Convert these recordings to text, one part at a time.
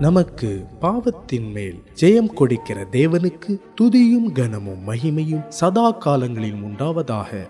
நமக்கு பாவத்தின் மேல் ஜெயம் கொடுக்கிற தேவனுக்கு துதியும் கனமும் மகிமையும் சதா காலங்களில் உண்டாவதாக.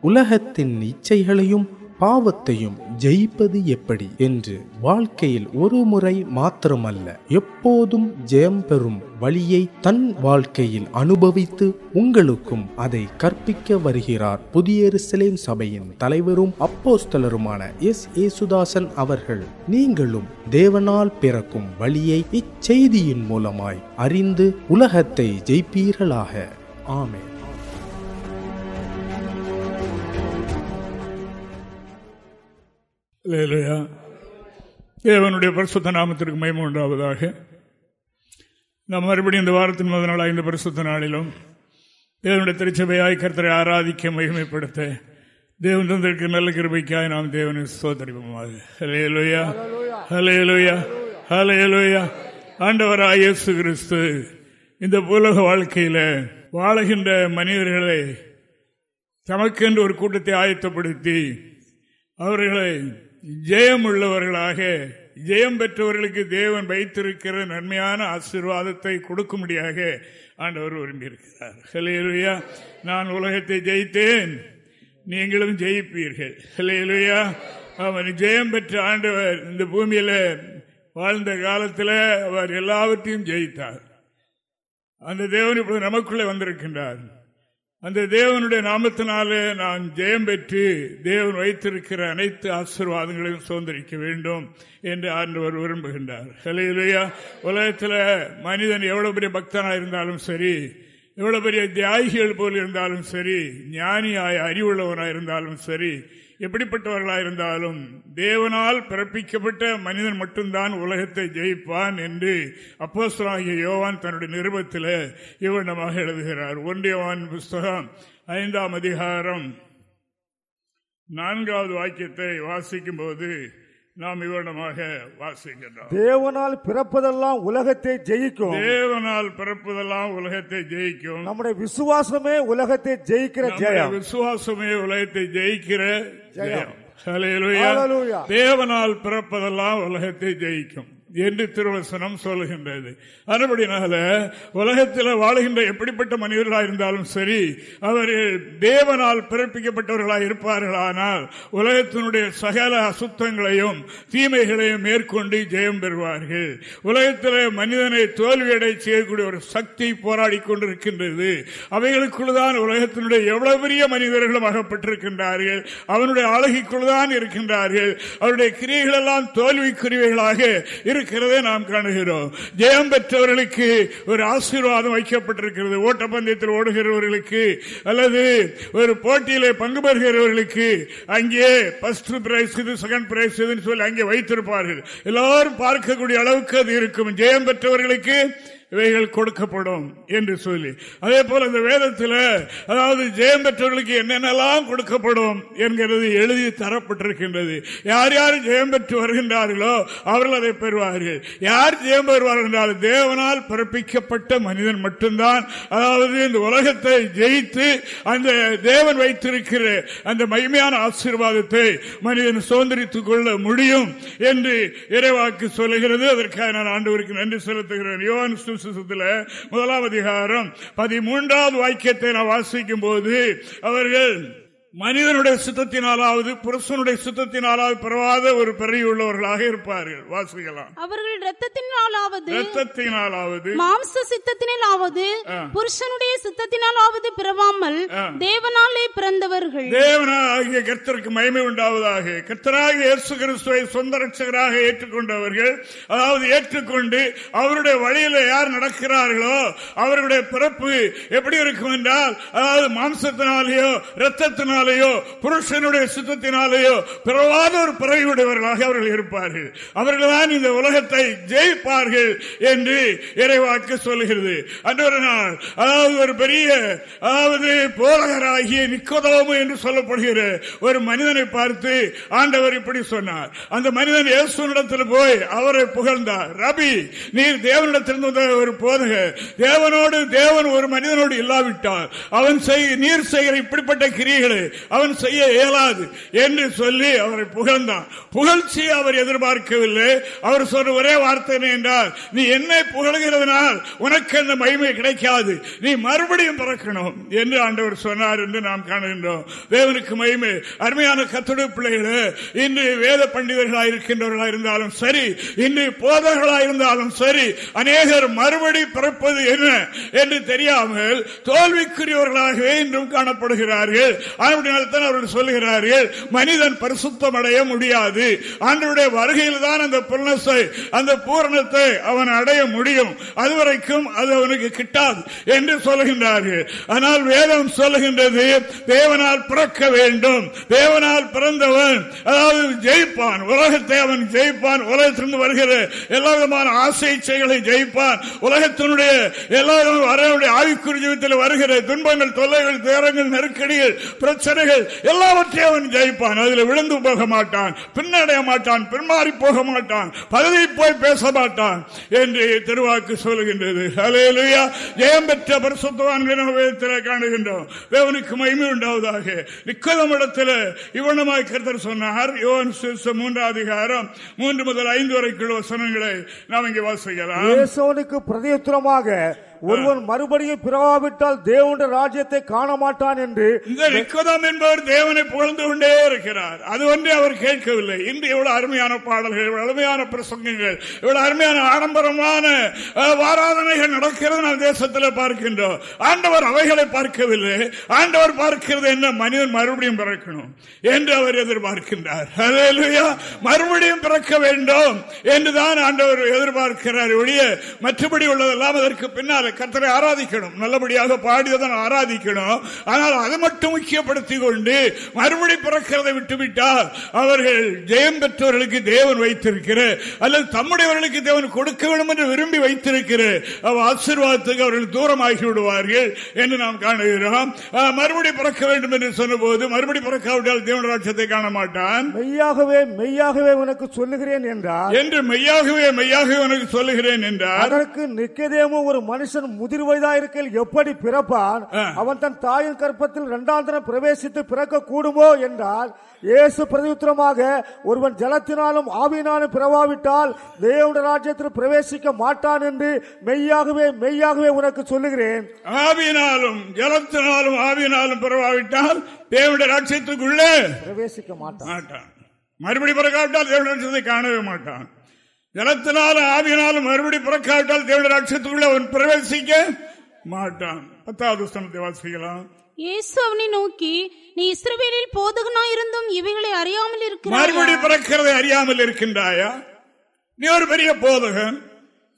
உலகத்தின் இச்சைகளையும் பாவத்தையும் ஜெயிப்பது எப்படி என்று வாழ்க்கையில் ஒரு முறை மாத்திரமல்ல எப்போதும் ஜெயம் பெறும் வழியை தன் வாழ்க்கையில் அனுபவித்து உங்களுக்கும் அதை கற்பிக்க வருகிறார் புதிய எருசலேம் சபையின் தலைவரும் அப்போஸ்தலருமான எஸ். ஏசுதாசன் அவர்கள். நீங்களும் தேவனால் பிறக்கும் வழியை இச்செய்தியின் மூலமாய் அறிந்து உலகத்தை ஜெயிப்பீர்களாக. ஆமே இல்லையா தேவனுடைய பரிசுத்த நாமத்திற்கு மயம் உண்டாவதாக. நாம் மறுபடியும் இந்த வாரத்தின் முதல் நாள் இந்த பரிசுத்த நாளிலும் தேவனுடைய திருச்சபையாய் கர்த்தரை ஆராதிக்க மகிமைப்படுத்த தேவன் தந்திருக்கு நல்ல கிருபைக்காய் நாம் தேவனை சோதரிப்போமாக ஹலேலுயா ஹலேலுயா ஹலேலுயா ஆண்டவராய் இயேசு கிறிஸ்து இந்த உலக வாழ்க்கையில் வாழுகின்ற மனிதர்களை தமக்கென்று ஒரு கூட்டத்தை ஆயத்தப்படுத்தி அவர்களை ஜெயம் உள்ளவர்களாக ஜெயம் பெற்றவர்களுக்கு தேவன் வைத்திருக்கிற நன்மையான ஆசீர்வாதத்தை கொடுக்கும்படியாக ஆண்டவர் விரும்பியிருக்கிறார். ஹலேலுயா நான் உலகத்தை ஜெயித்தேன். நீங்களும் ஜெயிப்பீர்கள். ஹலேலுயா அவன் ஜெயம் பெற்ற ஆண்டவர் இந்த பூமியில வாழ்ந்த காலத்தில் அவர் எல்லாவற்றையும் ஜெயித்தார். அந்த தேவன் இப்பொழுது நமக்குள்ளே வந்திருக்கின்றார். அந்த தேவனுடைய நாமத்தினாலே நான் ஜெயம் பெற்று தேவன் வைத்திருக்கிற அனைத்து ஆசீர்வாதங்களையும் சுதந்திரிக்க வேண்டும் என்று ஆண்டவர் விரும்புகின்றார். இல்லையா உலகத்தில் மனிதன் எவ்வளவு பெரிய பக்தனாக இருந்தாலும் சரி எவ்வளவு பெரிய தியாகிகள் போல் இருந்தாலும் சரி ஞானியாய் அறிவுள்ளவனாக இருந்தாலும் சரி எப்படிப்பட்டவர்களாக இருந்தாலும் தேவனால் பிறப்பிக்கப்பட்ட மனிதன் மட்டும்தான் உலகத்தை ஜெயிப்பான் என்று அப்போஸ்தலனாகிய யோவான் தன்னுடைய நிருபத்தில் இவனமாக எழுதுகிறார். ஒன்றியவான் புஸ்தகம் ஐந்தாம் அதிகாரம் நான்காவது வாக்கியத்தை வாசிக்கும் போது நாம் இவனமாக வாசிக்கின்றோம். தேவனால் பிறப்பதெல்லாம் உலகத்தை ஜெயிக்கும். தேவனால் பிறப்பதெல்லாம் உலகத்தை ஜெயிக்கும். நம்முடைய விசுவாசமே உலகத்தை ஜெயிக்கிற ஜெயம். விசுவாசமே உலகத்தை ஜெயிக்கிற ஜெயம். தேவனால் பிறப்பதெல்லாம் உலகத்தை ஜெயிக்கும். என்று திருவசனம் சொல்லுகின்றது. அதுபடினால உலகத்தில் வாழ்கின்ற எப்படிப்பட்ட மனிதர்களாக இருந்தாலும் சரி அவர்கள் தேவனால் பிறப்பிக்கப்பட்டவர்களாக இருப்பார்களானால் உலகத்தினுடைய சகல அசுத்தங்களையும் தீமைகளையும் மேற்கொண்டு ஜெயம் பெறுவார்கள். உலகத்தில் மனிதனை தோல்வியடை செய்யக்கூடிய ஒரு சக்தி போராடி கொண்டிருக்கின்றது. அவைகளுக்குள்ளுதான் உலகத்தினுடைய எவ்வளவு பெரிய மனிதர்களும் அகப்பட்டிருக்கின்றார்கள். அவனுடைய அழகிக்குள்ளுதான் இருக்கின்றார்கள். அவருடைய கிரியைகள் எல்லாம் தோல்விக்குரியவைகளாக இருக்கிறதே நாம் காணுகிறோம். ஜெயம் பெற்றவர்களுக்கு ஒரு ஆசீர்வாதம் வைக்கப்பட்டிருக்கிறது. ஓட்டப்பந்தயத்தில் ஓடுகிறவர்களுக்கு அல்லது ஒரு போட்டியிலே பங்கு பெறுகிறவர்களுக்கு அங்கே பஸ்ட் பிரைஸ் இது செகண்ட் பிரைஸ் இதுன்னு சொல்லி அங்கே வைத்திருப்பார்கள். எல்லாரும் பார்க்கக்கூடிய அளவுக்கு அது இருக்கும். ஜெயம் பெற்றவர்களுக்கு இவைகள் கொடுக்கப்படும் என்று சொல்லி. அதே போல இந்த வேதத்தில் அதாவது ஜெயம் பெற்றவர்களுக்கு என்னென்னலாம் கொடுக்கப்படும் என்கிறது எழுதி தரப்பட்டிருக்கின்றது. யார் யார் ஜெயம் பெற்று வருகின்றார்களோ அவர்கள் அதை பெறுவார்கள். யார் ஜெயம் பெறுவார்கள் என்றால் தேவனால் பிறப்பிக்கப்பட்ட மனிதன் மட்டும்தான். அதாவது இந்த உலகத்தை ஜெயித்து அந்த தேவன் வைத்திருக்கிற அந்த மகிமையான ஆசீர்வாதத்தை மனிதன் சுதந்திரித்துக் கொள்ள முடியும் என்று இறைவாக்கு சொல்லுகிறது. அதற்காக நான் ஆண்டவருக்கு நன்றி செலுத்துகிறேன். யோவான் சுசத்தில் முதலாம் அதிகாரம். பதிமூன்றாவது வாக்கியத்தை நான் வாசிக்கும் போது அவர்கள் மனிதனுடைய சுத்தத்தினாலாவது புருஷனுடைய சுத்தத்தினாலாவது பெறாத ஒரு பெறையுள்ளவர்களாக இருப்பார்கள். வாசிக்கலாம். அவர்கள் ரத்தத்தினாலாவது ரத்தத்தினாலாவது மாம்ச சித்தத்தினாலாவது புருஷனுடைய சித்தத்தினாலாவது பிறவாமல் தேவனாலே பிறந்தவர்கள். தேவனாகிய கர்த்தருக்கு மகிமை உண்டாவதாக. கர்த்தராக இயேசு கிறிஸ்துவை சொந்த ரட்சகராக ஏற்றுக்கொண்டவர்கள் அதாவது ஏற்றுக்கொண்டு அவருடைய வழியில யார் நடக்கிறார்களோ அவர்களுடைய பிறப்பு எப்படி இருக்கும் என்றால் அதாவது மாம்சத்தினாலேயோ சித்தத்தினாலேயோ புருஷனுடைய சித்தத்தினாலேயோ பிறவாத ஒரு பிறவியுடையவர்களாக அவர்கள் இருப்பார்கள். அவர்கள்தான் இந்த உலகத்தை ஜெயிப்பார்கள் என்று இறைவாக்கு சொல்லுகிறது. அன்றொரு நாள் அதாவது ஒரு பெரிய அதாவது போலகராகிய நிக்கோதோமு என்று சொல்லப்படுகிற ஒரு மனிதனை பார்த்து ஆண்டவர் இப்படி சொன்னார். அந்த மனிதன் இயேசுனிடத்தில் போய் அவரை புகழ்ந்தார். ரபி நீர் தேவனிடத்திலிருந்து வந்த ஒரு போதக தேவனோடு தேவன் ஒரு மனிதனோடு இல்லாவிட்டால் அவன் நீர் செய்கிற இப்படிப்பட்ட கிரியைகளை அவன் செய்ய இயலாது என்று சொல்லி அவரை புகழ்ந்தான். புகழ்ச்சி அவர் எதிர்பார்க்கவில்லை. அவர் சொன்ன ஒரே வார்த்தை என்றால் நீ என்னை புகழ்கிறதுனால் உனக்கு அந்த மகிமை கிடைக்காது. நீ மறுபடியும் பிறக்கணும். என்று ஆண்டவர் சொன்னார் என்று நாம் காணுகின்றோம். தேவனுக்கு மகிமை. அருமையான கத்துடைய பிள்ளைகளே இன்று வேத பண்டிதர்களாக இருக்கின்றவர்களாக இருந்தாலும் சரி இன்று போதர்களாக இருந்தாலும் சரி அநேகர் மறுபடி பிறப்பது என்ன என்று தெரியாமல் தோல்விக்குரியவர்களாகவே இன்றும் காணப்படுகிறார்கள். அப்படினால்தான் அவர்கள் சொல்லுகிறார்கள் மனிதன் பரிசுத்தம் அடைய முடியாது. ஆண்டவருடைய வருகையில் தான் அந்த புலனத்தை அந்த பூரணத்தை அவன் அடைய முடியும். அதுவரைக்கும் அது அவனுக்கு கிட்டாது என்று சொல்லுகின்றார்கள். ஆனால் வேதம் சொல்லுகின்றது தேவனால் பிறக்க வேண்டும். தேவனால் பிறந்தவன் அதாவது ஜெயிப்பான். உலகத்தை அவன் ஜெயிப்பான். உலகத்திலிருந்து வருகிற எல்லா விதமான ஆசை இச்சைகளை ஜெயிப்பான். உலகத்தினுடைய எல்லா வரவுடைய ஆவிக்குறி ஜீவத்தில் வருகிற துன்பங்கள் தொல்லைகள் துயரங்கள் நெருக்கடிகள் பிரச்சனை பிரச்சனைகள் எல்லாவற்றையும் அவன் ஜெயிப்பான். அதில் விழுந்து போக மாட்டான் பின்னடைய மாட்டான் பின்மாறி போக மாட்டான் பதவி போய் பேச மாட்டான் என்று திருவாக்கு சொல்லுகின்றது அலையலுயா ஜெயம் பெற்ற பரிசுத்தவான்கள் காணுகின்றோம். தேவனுக்கு மகிமை உண்டாவதாக. நிக்கதம் இடத்துல இவனமாய் கருத்தர் சொன்னார் யோன் மூன்றாம் அதிகாரம் மூன்று முதல் ஐந்து வரைக்குள்ள வசனங்களை நாம் இங்கே வாசிக்கலாம். பிரதியுத்தரமாக ஒருவன் மறுபடியும் பிறவாவிட்டால் தேவனுடைய ராஜ்யத்தை காண மாட்டான் என்று இந்த நிக்கோதாம் என்பவர் தேவனை புகழ்ந்து கொண்டே இருக்கிறார். அது ஒன்றே அவர் கேட்கவில்லை. இன்று இவ்வளவு அருமையான பாடல்கள் இவ்வளவு அருமையான பிரசங்கங்கள் இவ்வளவு அருமையான ஆடம்பரமான வாராதனைகள் நடக்கிறது நாம் தேசத்தில் பார்க்கின்றோம். ஆண்டவர் அவைகளை பார்க்கவில்லை. ஆண்டவர் பார்க்கிறது என்ன? மனிதன் மறுபடியும் பிறக்கணும் என்று அவர் எதிர்பார்க்கின்றார். மறுபடியும் பிறக்க வேண்டும் என்றுதான் ஆண்டவர் எதிர்பார்க்கிறார். ஒழிய மற்றபடி உள்ளதெல்லாம் அதற்கு பின்னால் கத்தரை ஆராதிக்கணும். நல்லபடியாக பாடியதான் ஆராதிக்கணும். ஆனால் அதை மட்டும் முக்கியப்படுத்திக் கொண்டு மறுபடி பிறக்கிறதை விட்டுவிட்டால் அவர்கள் ஜெயம் பெற்றவர்களுக்கு தேவன் வைத்திருக்கிற அல்லது தம்முடையவர்களுக்கு தேவன் கொடுக்க வேண்டும் என்று விரும்பி வைத்திருக்கிற ஆசீர்வாதத்துக்கு அவர்கள் தூரமாகி விடுவார்கள் என்று நாம் காணுகிறோம். மறுபடி பிறக்க வேண்டும் என்று சொன்னபோது மறுபடி பிறக்காவிட்டால் தேவன் ராட்சத்தை காண மாட்டான். மெய்யாகவே மெய்யாகவே உனக்கு சொல்லுகிறேன் என்றார் என்று மெய்யாகவே மெய்யாகவே உனக்கு சொல்லுகிறேன் என்றார் அதற்கு நிக்கதேமும் ஒரு மனுஷன் மனுஷன் முதிர் வயதாயிருக்கையில் எப்படி பிறப்பான்? அவன் தன் தாயின் கற்பத்தில் இரண்டாம் தினம் பிரவேசித்து பிறக்க கூடுமோ என்றால் இயேசு பிரதித்திரமாக ஒருவன் ஜலத்தினாலும் ஆவியினாலும் பிறவாவிட்டால் தேவனுடைய ராஜ்யத்தில் பிரவேசிக்க மாட்டான் என்று மெய்யாகவே மெய்யாகவே உனக்கு சொல்லுகிறேன். ஆவியினாலும் ஜலத்தினாலும் ஆவியினாலும் பிறவாவிட்டால் தேவனுடைய ராஜ்யத்துக்குள்ளே பிரவேசிக்க மாட்டான். மறுபடி பிறக்காவிட்டால் தேவனுடைய காணவே மாட்டான். ஜலத்தினாலும் ஆவியினாலும் மறுபடி பிறக்காவிட்டால் தேவனுடைய ராட்சத்துக்குள்ள அவன் பிரவேசிக்க மாட்டான். பத்தாவது ஸ்தனத்தை வாசிக்கலாம் இயேசு அவனை நோக்கி நீ இஸ்ரவேலில் போதகனா இருந்தும் இவைகளை அறியாமல் இருக்கிற மறுபடி பிறக்கிறதை அறியாமல் இருக்கின்றாயா? நீ ஒரு பெரிய போதகன்.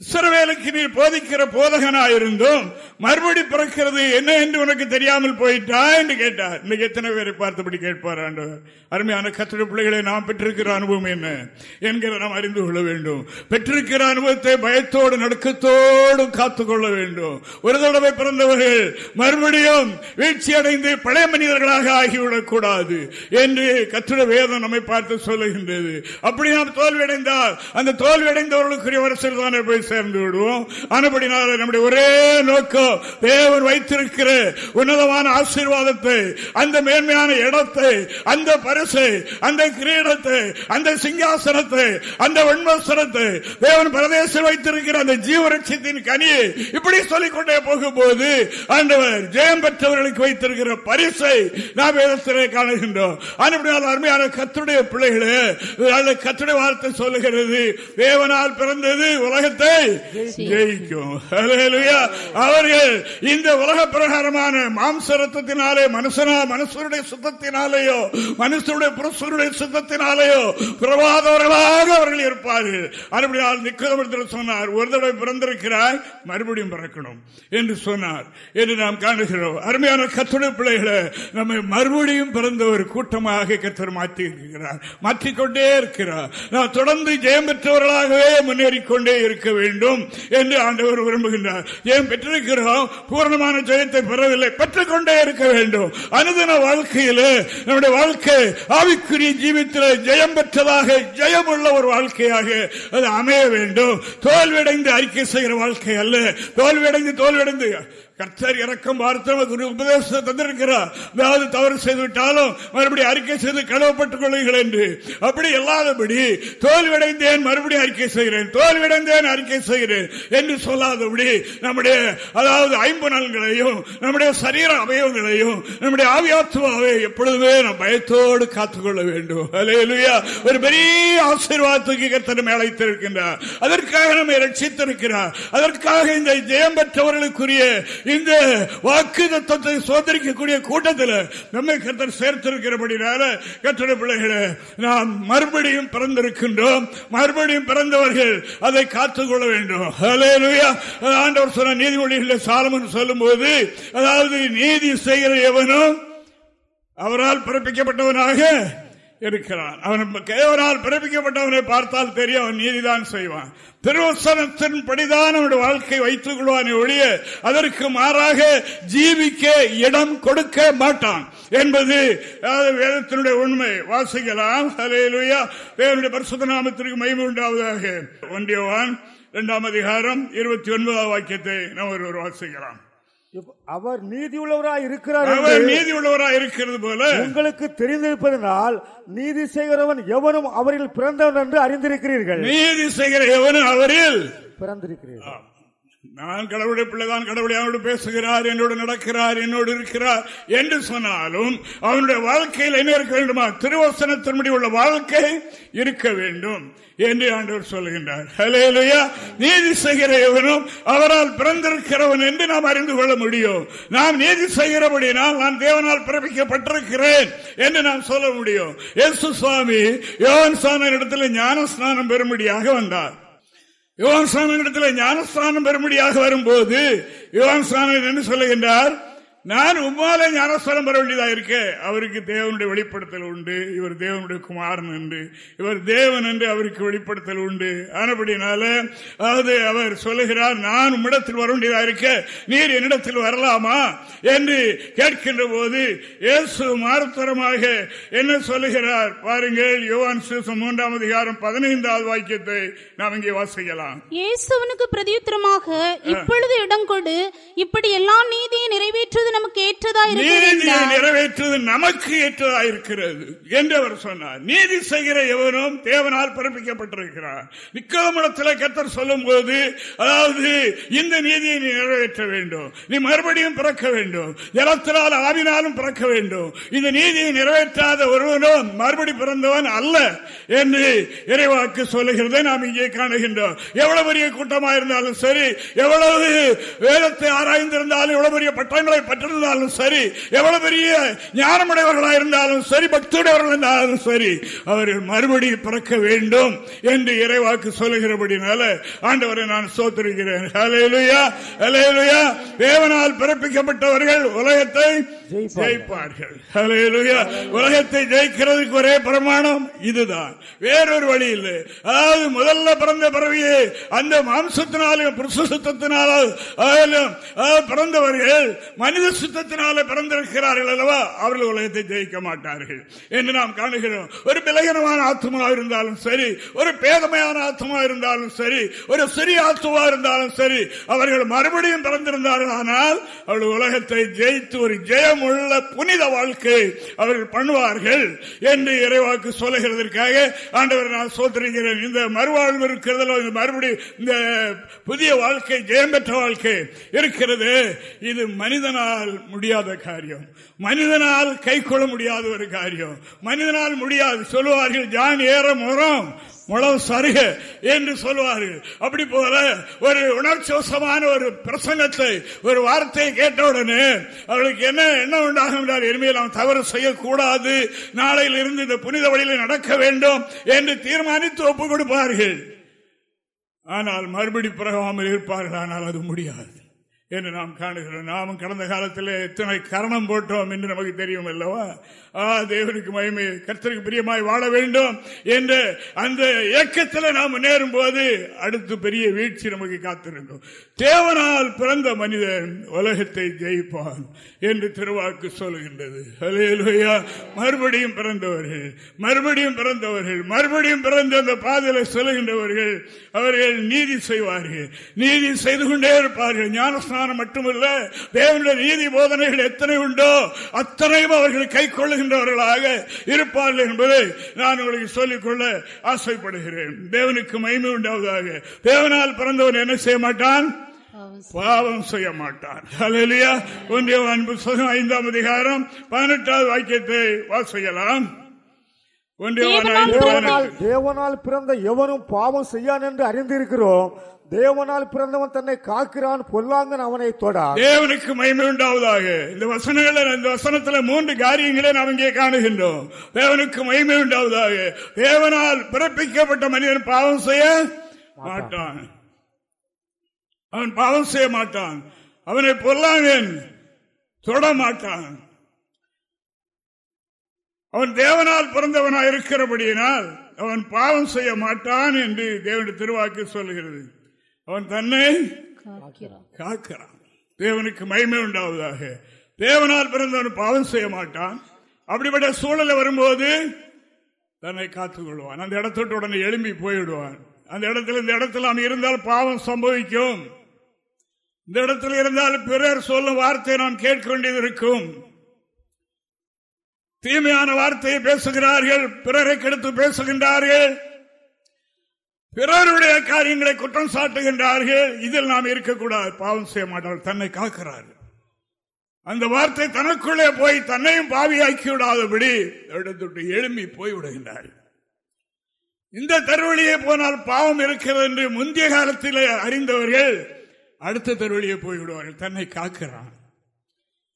இஸ்ரவேலுக்கு நீ போதிக்கிற போதகனாயிருந்தும் மறுபடி பிறக்கிறது என்ன என்று உனக்கு தெரியாமல் போயிட்டா என்று கேட்டார். இன்னைக்கு எத்தனை பேரை பார்த்தபடி கேட்பார் ஆண்டவர்? அருமையான கத்திர பிள்ளைகளை நாம் பெற்றிருக்கிற அனுபவம் என்ன? என்கிற நாம் அறிந்து கொள்ள வேண்டும். பெற்றிருக்கிற அனுபவத்தை பயத்தோடு நடுக்கத்தோடு காத்துக்கொள்ள வேண்டும். ஒரு தடவை பிறந்தவர்கள் மறுபடியும் வீழ்ச்சி அடைந்து பழைய மனிதர்களாக ஆகிவிடக் கூடாது என்று கத்திர வேதம் நம்மை பார்த்து சொல்லுகின்றது. அப்படி நாம் தோல்வியடைந்தால் அந்த தோல்வியடைந்தவர்களுக்குரிய வருஷம் தானே போய் சேர்ந்து விடுவோம். ஆனப்படினால நம்முடைய ஒரே நோக்கம் தேவன் வைத்திருக்கிற உன்னதமான ஆசீர்வாதத்தை அந்த மேன்மையான இடத்தை அந்த பரிசை அந்த கிரீடத்தை அந்த சிங்காசனத்தை அந்த வெண்மசனத்தை தேவன் பிரதேசம் வைத்திருக்கிற அந்த ஜீவரட்சத்தின் கனியை இப்படி சொல்லிக்கொண்டே போகும்போது ஆண்டவர் ஜெயம் பெற்றவர்களுக்கு வைத்திருக்கிற பரிசை நாம் வேதத்திலே காணுகின்றோம். அனுப்பினால் அருமையான கத்துடைய பிள்ளைகளே கத்துடைய வார்த்தை சொல்லுகிறது. தேவனால் பிறந்தது உலகத்தை ஜெயிக்கும். அவர்கள் நீங்கள் இந்த உலக பிரகாரமான மாம்ச ரத்தத்தினாலே மனுஷனா மனுஷனுடைய சுத்தத்தினாலேயோ மனுஷனுடைய புருஷனுடைய சுத்தத்தினாலேயோ பிரவாதவர்களாக அவர்கள் இருப்பார்கள். அப்படியால் நிக்கதமிடத்தில் சொன்னார் ஒரு தடவை பிறந்திருக்கிறார் மறுபடியும் பிறக்கணும். என்று சொன்னார். என்று நாம் காணுகிறோம். அருமையான கத்துடைய பிள்ளைகளை நம்மை மறுபடியும் பிறந்த ஒரு கூட்டமாக கத்தர் மாற்றி இருக்கிறார் மாற்றிக்கொண்டே இருக்கிறார். நாம் தொடர்ந்து ஜெயம் பெற்றவர்களாகவே முன்னேறிக்கொண்டே இருக்க வேண்டும் என்று ஆண்டவர் விரும்புகின்றார். ஜெயம் பெற்றிருக்கிறோம். பூர்ணமான ஜெயத்தை பெறவில்லை. பெற்றுக்கொண்டே இருக்க வேண்டும். அனுதின வாழ்க்கையிலே நம்முடைய வாழ்க்கை ஆவிக்குரிய ஜீவித்தில் ஜெயம் பெற்றதாக ஜெயம் உள்ள ஒரு வாழ்க்கையாக அது அமைய வேண்டும். தோல்வியடைந்து அறிக்கை செய்கிற வாழ்க்கை அல்ல. தோல்வியடைந்து தோல்வியடைந்து கர்த்தர் இறக்கம் பார்த்து உபதேசம் தந்திருக்கிறார். ஏதாவது தவறு செய்து விட்டாலும் மறுபடியும் அறிக்கை செய்து கழுவப்பட்டுக் கொள்ளுங்கள் என்று. அப்படி இல்லாதபடி தோல்வியடைந்தேன் மறுபடியும் அறிக்கை செய்கிறேன். தோல்வியடைந்தேன் அறிக்கை செய்கிறேன் என்று சொல்லாதபடி நம்முடைய அதாவது ஐம்புணல்களையும் நம்முடைய சரீர அவயவங்களையும் நம்முடைய ஆவியாத்துவாவை எப்பொழுதுமே நாம் பயத்தோடு காத்துக்கொள்ள வேண்டும். அலையலுயா ஒரு பெரிய ஆசீர்வாதத்துக்கு கத்தனை அழைத்திருக்கின்றார் அதற்காக நம்மை ரட்சித்திருக்கிறார் அதற்காக இந்த ஜெயம் பெற்றவர்களுக்குரிய இந்த வாக்கு தத்துவத்தை சோதரிக்கக்கூடிய கூட்டத்தில் நம்மை கத்தர் சேர்த்திருக்கிறபடினால கத்தட பிள்ளைகளை நாம் மறுபடியும் பிறந்திருக்கின்றோம். மறுபடியும் பிறந்தவர்கள் அதை காத்துக்கொள்ள வேண்டும். ஆண்டவர் சொன்ன நீதிமொழிகளில் சாலமன் சொல்லும் போது அதாவது நீதி செய்கிற எவனும் அவரால் பிறப்பிக்கப்பட்டவனாக இருக்கிறான். அவன் கேவரால் பிறப்பிக்கப்பட்டவனை பார்த்தால் தெரியும் அவன் நீதிதான் செய்வான். திருவசனத்தின் படிதான் அவனுடைய வாழ்க்கை வைத்துக் கொள்வான் ஒழிய அதற்கு மாறாக ஜீவிக்க இடம் கொடுக்க மாட்டான் என்பது வேதத்தினுடைய உண்மை. வாசிக்கலாம். தேவனுடைய பரிசுத்த நாமத்திற்கு மயிமை உண்டாவதாக. ஒன்றியவான் இரண்டாம் அதிகாரம் இருபத்தி ஒன்பதாம் வாக்கியத்தை நாம் ஒருவர் வாசிக்கலாம். அவர் நீதி உள்ளவராய் இருக்கிறார் அவர் நீதி உள்ளவராய் இருக்கிறது போல உங்களுக்கு தெரிந்திருப்பதனால் நீதி செய்கிறவன் எவனும் அவரில் பிறந்தவன் என்று அறிந்திருக்கிறீர்கள். நீதி செய்கிற எவனும் அவரில் பிறந்திருக்கிறீர்கள். நான் கடவுளுடைய பிள்ளைதான் கடவுளை அவனோடு பேசுகிறார் என்னோடு நடக்கிறார் என்னோடு இருக்கிறார் என்று சொன்னாலும் அவனுடைய வாழ்க்கையில் என்ன இருக்க வேண்டுமா? திருவசனத்தின்படி உள்ள வாழ்க்கை இருக்க வேண்டும் என்று ஆண்டவர் சொல்லுகின்றார் நீதி செய்கிற எவனும் அவரால் பிறந்திருக்கிறவன் என்று நாம் அறிந்து கொள்ள முடியும். நாம் நீதி செய்கிறபடினால் நான் தேவனால் பிறப்பிக்கப்பட்டிருக்கிறேன் என்று நாம் சொல்ல முடியும். எஸ் சுவாமி யோகன் சான இடத்துல ஞான ஸ்நானம் பெறும்படியாக வந்தார். யுவான் சாமி ஞானஸ்தானம் பெறும்படியாக வரும்போது யுவான் சாமி என்ன சொல்லுகின்றார்? நான் உம்மால ஞானஸ்தானம் பெற வேண்டியதா இருக்க? அவருக்கு தேவனுடைய வெளிப்படுத்தல் உண்டு. இவர் தேவனுடைய குமாரன் என்று. இவர் தேவன் என்று அவருக்கு வெளிப்படுத்தல் உண்டு. ஆனபடினால அதாவது அவர் சொல்லுகிறார் நான் உம்மிடத்தில் வர வேண்டியதா இருக்க? நீர் என்னிடத்தில் வரலாமா? என்று கேட்கின்ற போது இயேசு மாறுத்தரமாக என்ன சொல்லுகிறார்? பாருங்கள் யுவான் சிசம் மூன்றாம் அதிகாரம் பதினைந்தாவது வாக்கியத்தை நாம் இங்கே வாசிக்கலாம். இயேசுவனுக்கு பிரதியுத்தரமாக இப்பொழுது இடம் கொடு. இப்படி எல்லா நீதியை நிறைவேற்றுவது நமக்கு ஏற்றதா நீதியை நிறைவேற்றுவது நமக்கு ஏற்றதா இருக்கிறது என்று அவர் சொன்னார். நீதி செய்கிற எவரும் தேவனால் பிறப்பிக்கப்பட்டிருக்கிறார் நிக்கோமடத்தில் கத்தர் சொல்லும் போது அதாவது இந்த நீதியை நீ நிறைவேற்ற வேண்டும். நீ மறுபடியும் பிறக்க வேண்டும். ஜலத்தினால் ஆவினாலும் பிறக்க வேண்டும். இந்த நீதியை நிறைவேற்றாத ஒருவனும் மறுபடி பிறந்தவன் அல்ல என்று இறைவாக்கு சொல்லுகிறதை நாம் இங்கே காணுகின்றோம். எவ்வளவு பெரிய கூட்டமாக இருந்தாலும் சரி எவ்வளவு வேதத்தை ஆராய்ந்திருந்தாலும் எவ்வளவு பெரிய பட்டங்களை பற்றி இருந்தாலும் சரி எவ்வளவு பெரிய ஞானமுடையவர்களாக இருந்தாலும் சரி பக்தியுடையவர்கள் இருந்தாலும் சரி அவர்கள் மறுபடியும் பிறக்க வேண்டும் என்று இறைவாக்கு சொல்லுகிறபடினால ஆண்டவரை நான் சோத்திருக்கிறேன். தேவனால் பிறப்பிக்கப்பட்டவர்கள் உலகத்தை ஜெயிப்பார்கள். உலகத்தை ஜெயிக்கிறதுக்கு ஒரே பிரமாணம் இதுதான். வேறொரு வழி இல்லை. அதாவது முதல்ல பிறந்த பிறவியே அந்த மாம்சத்தினாலும் புருஷத்தினாலும் பிறந்தவர்கள் மனித சுத்தத்தினால பிறந்திருக்கிறார்கள் அல்லவா? அவர்கள் உலகத்தை ஜெயிக்க மாட்டார்கள். என்று நாம் காணுகிறோம். ஒரு பிலகனமான ஆத்மா இருந்தாலும் சரி ஒரு பேதமையான ஆத்மா இருந்தாலும் சரி ஒரு சிறிய ஆத்மா இருந்தாலும் சரி அவர்கள் மறுபடியும் பிறந்திருந்தார்கள். ஆனால் அவர்கள் உலகத்தை ஜெயித்து ஒரு ஜெயம் புனித வாழ்க்கை அவர்கள் பண்ணுவார்கள் என்று இறைவாக்கு சொல்லுகிறதற்காக ஆண்டவர் நான் சோதரிக்கிறேன். இந்த மறுவாழ்வு இருக்கிறதுல இந்த மறுபடியும் இந்த புதிய வாழ்க்கை ஜெயம் பெற்ற வாழ்க்கை இருக்கிறது. இது மனிதனால் முடியாத காரியம். மனிதனால் கை கொள்ள முடியாத ஒரு காரியம். மனிதனால் முடியாது. சொல்லுவார்கள் ஜான் ஏற முறம் முளவு சருக என்று சொல்லுவார்கள். அப்படி போல ஒரு உணர்ச்சிவசமான ஒரு பிரசங்கத்தை ஒரு வார்த்தையை கேட்டவுடனே அவர்களுக்கு என்ன என்ன உண்டாகும் என்றால் இனிமேல் நாம் தவறு செய்யக்கூடாது. நாளையில் இருந்து இந்த புனித வழியில் நடக்க வேண்டும் என்று தீர்மானித்து ஒப்புக் கொடுப்பார்கள். ஆனால் மறுபடி பிறகாமல் இருப்பார்கள். ஆனால் அது முடியாது. என்று நாம் காணுகிறோம். நாமும் கடந்த காலத்தில் எத்தனை கரணம் போட்டோம் என்று நமக்கு தெரியும் அல்லவா? ஆ தேவனுக்கு மகிமை கர்த்தருக்கு பிரியமாய் வாழ வேண்டும் என்று அந்த இயக்கத்தில் நாம் முன்னேறும் போது அடுத்து பெரிய வீழ்ச்சி நமக்கு காத்திருக்கும். தேவனால் பிறந்த மனிதன் உலகத்தை ஜெயிப்பான் என்று திருவாக்கு சொல்லுகின்றது அலேலுயா மறுபடியும் பிறந்தவர்கள் மறுபடியும் பிறந்தவர்கள் மறுபடியும் பிறந்த அந்த பாதையில் சொல்லுகின்றவர்கள் அவர்கள் நீதி செய்வார்கள். நீதி செய்து கொண்டே இருப்பார்கள். ஞானஸ்நானம் மட்டுமல்ல தேவனுடைய நீதி போதனைகள் எத்தனை உண்டோ அத்தனையும் அவர்கள் கை கொள்ளுகின்றவர்களாக இருப்பார்கள் என்பதை நான் உங்களுக்கு சொல்லிக்கொள்ள ஆசைப்படுகிறேன். தேவனுக்கு மகிமை உண்டாவதாக. தேவனால் பிறந்தவன் என்ன செய்ய மாட்டான்? பாவம் செய்ய மாட்டான். அலையிலியா ஒன்றிய அன்பு ஐந்தாம் அதிகாரம் பதினெட்டாவது வாக்கியத்தை வாசிக்கலாம். தேவனால் தேவனால் பிறந்த எவனும் பாவம் செய்யான் என்று அறிந்திருக்கிறோம். தேவனால் பிறந்தவன் தன்னை காக்கிறான் பொல்லாங்கன் அவனை தொடான். தேவனுக்கு மகிமை உண்டாவதாக. இந்த வசனங்கள் இந்த வசனத்துல மூன்று காரியங்களை நாம் இங்கே காணுகின்றோம். தேவனுக்கு மகிமை உண்டாவதாக. தேவனால் பிறப்பிக்கப்பட்ட மனிதன் பாவம் செய்ய மாட்டான். அவன் பாவம் செய்ய மாட்டான். அவனை பொல்லாங்கன் தொட மாட்டான். அவன் தேவனால் பிறந்தவனாய் இருக்கிறபடியினால் அவன் பாவம் செய்ய மாட்டான் என்று தேவனுடைய திருவாக்கு சொல்லுகிறது அவன் தன்னை காக்கிறான். தேவனுக்கு மகிமை உண்டாவதாக. தேவனால் பிறந்தவன் பாவம் செய்ய மாட்டான். அப்படிப்பட்ட சூழலை வரும்போது தன்னை காத்துக் கொள்வான் அந்த இடத்தோட்டு உடனே எழும்பி போய்விடுவான் அந்த இடத்துல இந்த இடத்துல அவன் இருந்தால் பாவம் சம்பவிக்கும். இந்த இடத்துல இருந்தால் பிறர் சொல்லும் வார்த்தையை நாம் கேட்க வேண்டியது இருக்கும். தீமையான வார்த்தையை பேசுகிறார்கள் பிறரை கெடுத்து பேசுகின்றார்கள் பிறருடைய காரியங்களை குற்றம் சாட்டுகின்றார்கள். இதில் நாம் இருக்கக்கூடாது. பாவம் செய்ய மாட்டார்கள் தன்னை காக்கிறார்கள் அந்த வார்த்தை தனக்குள்ளே போய் தன்னையும் பாவியாக்கி விடாதபடி எடுத்துட்டு எழும்பி போய்விடுகின்றார்கள் இந்த தருவழியே போனால் பாவம் இருக்கிறது என்று முந்தைய காலத்தில் அறிந்தவர்கள் அடுத்த தருவழியே போய்விடுவார்கள். தன்னை காக்கிறான்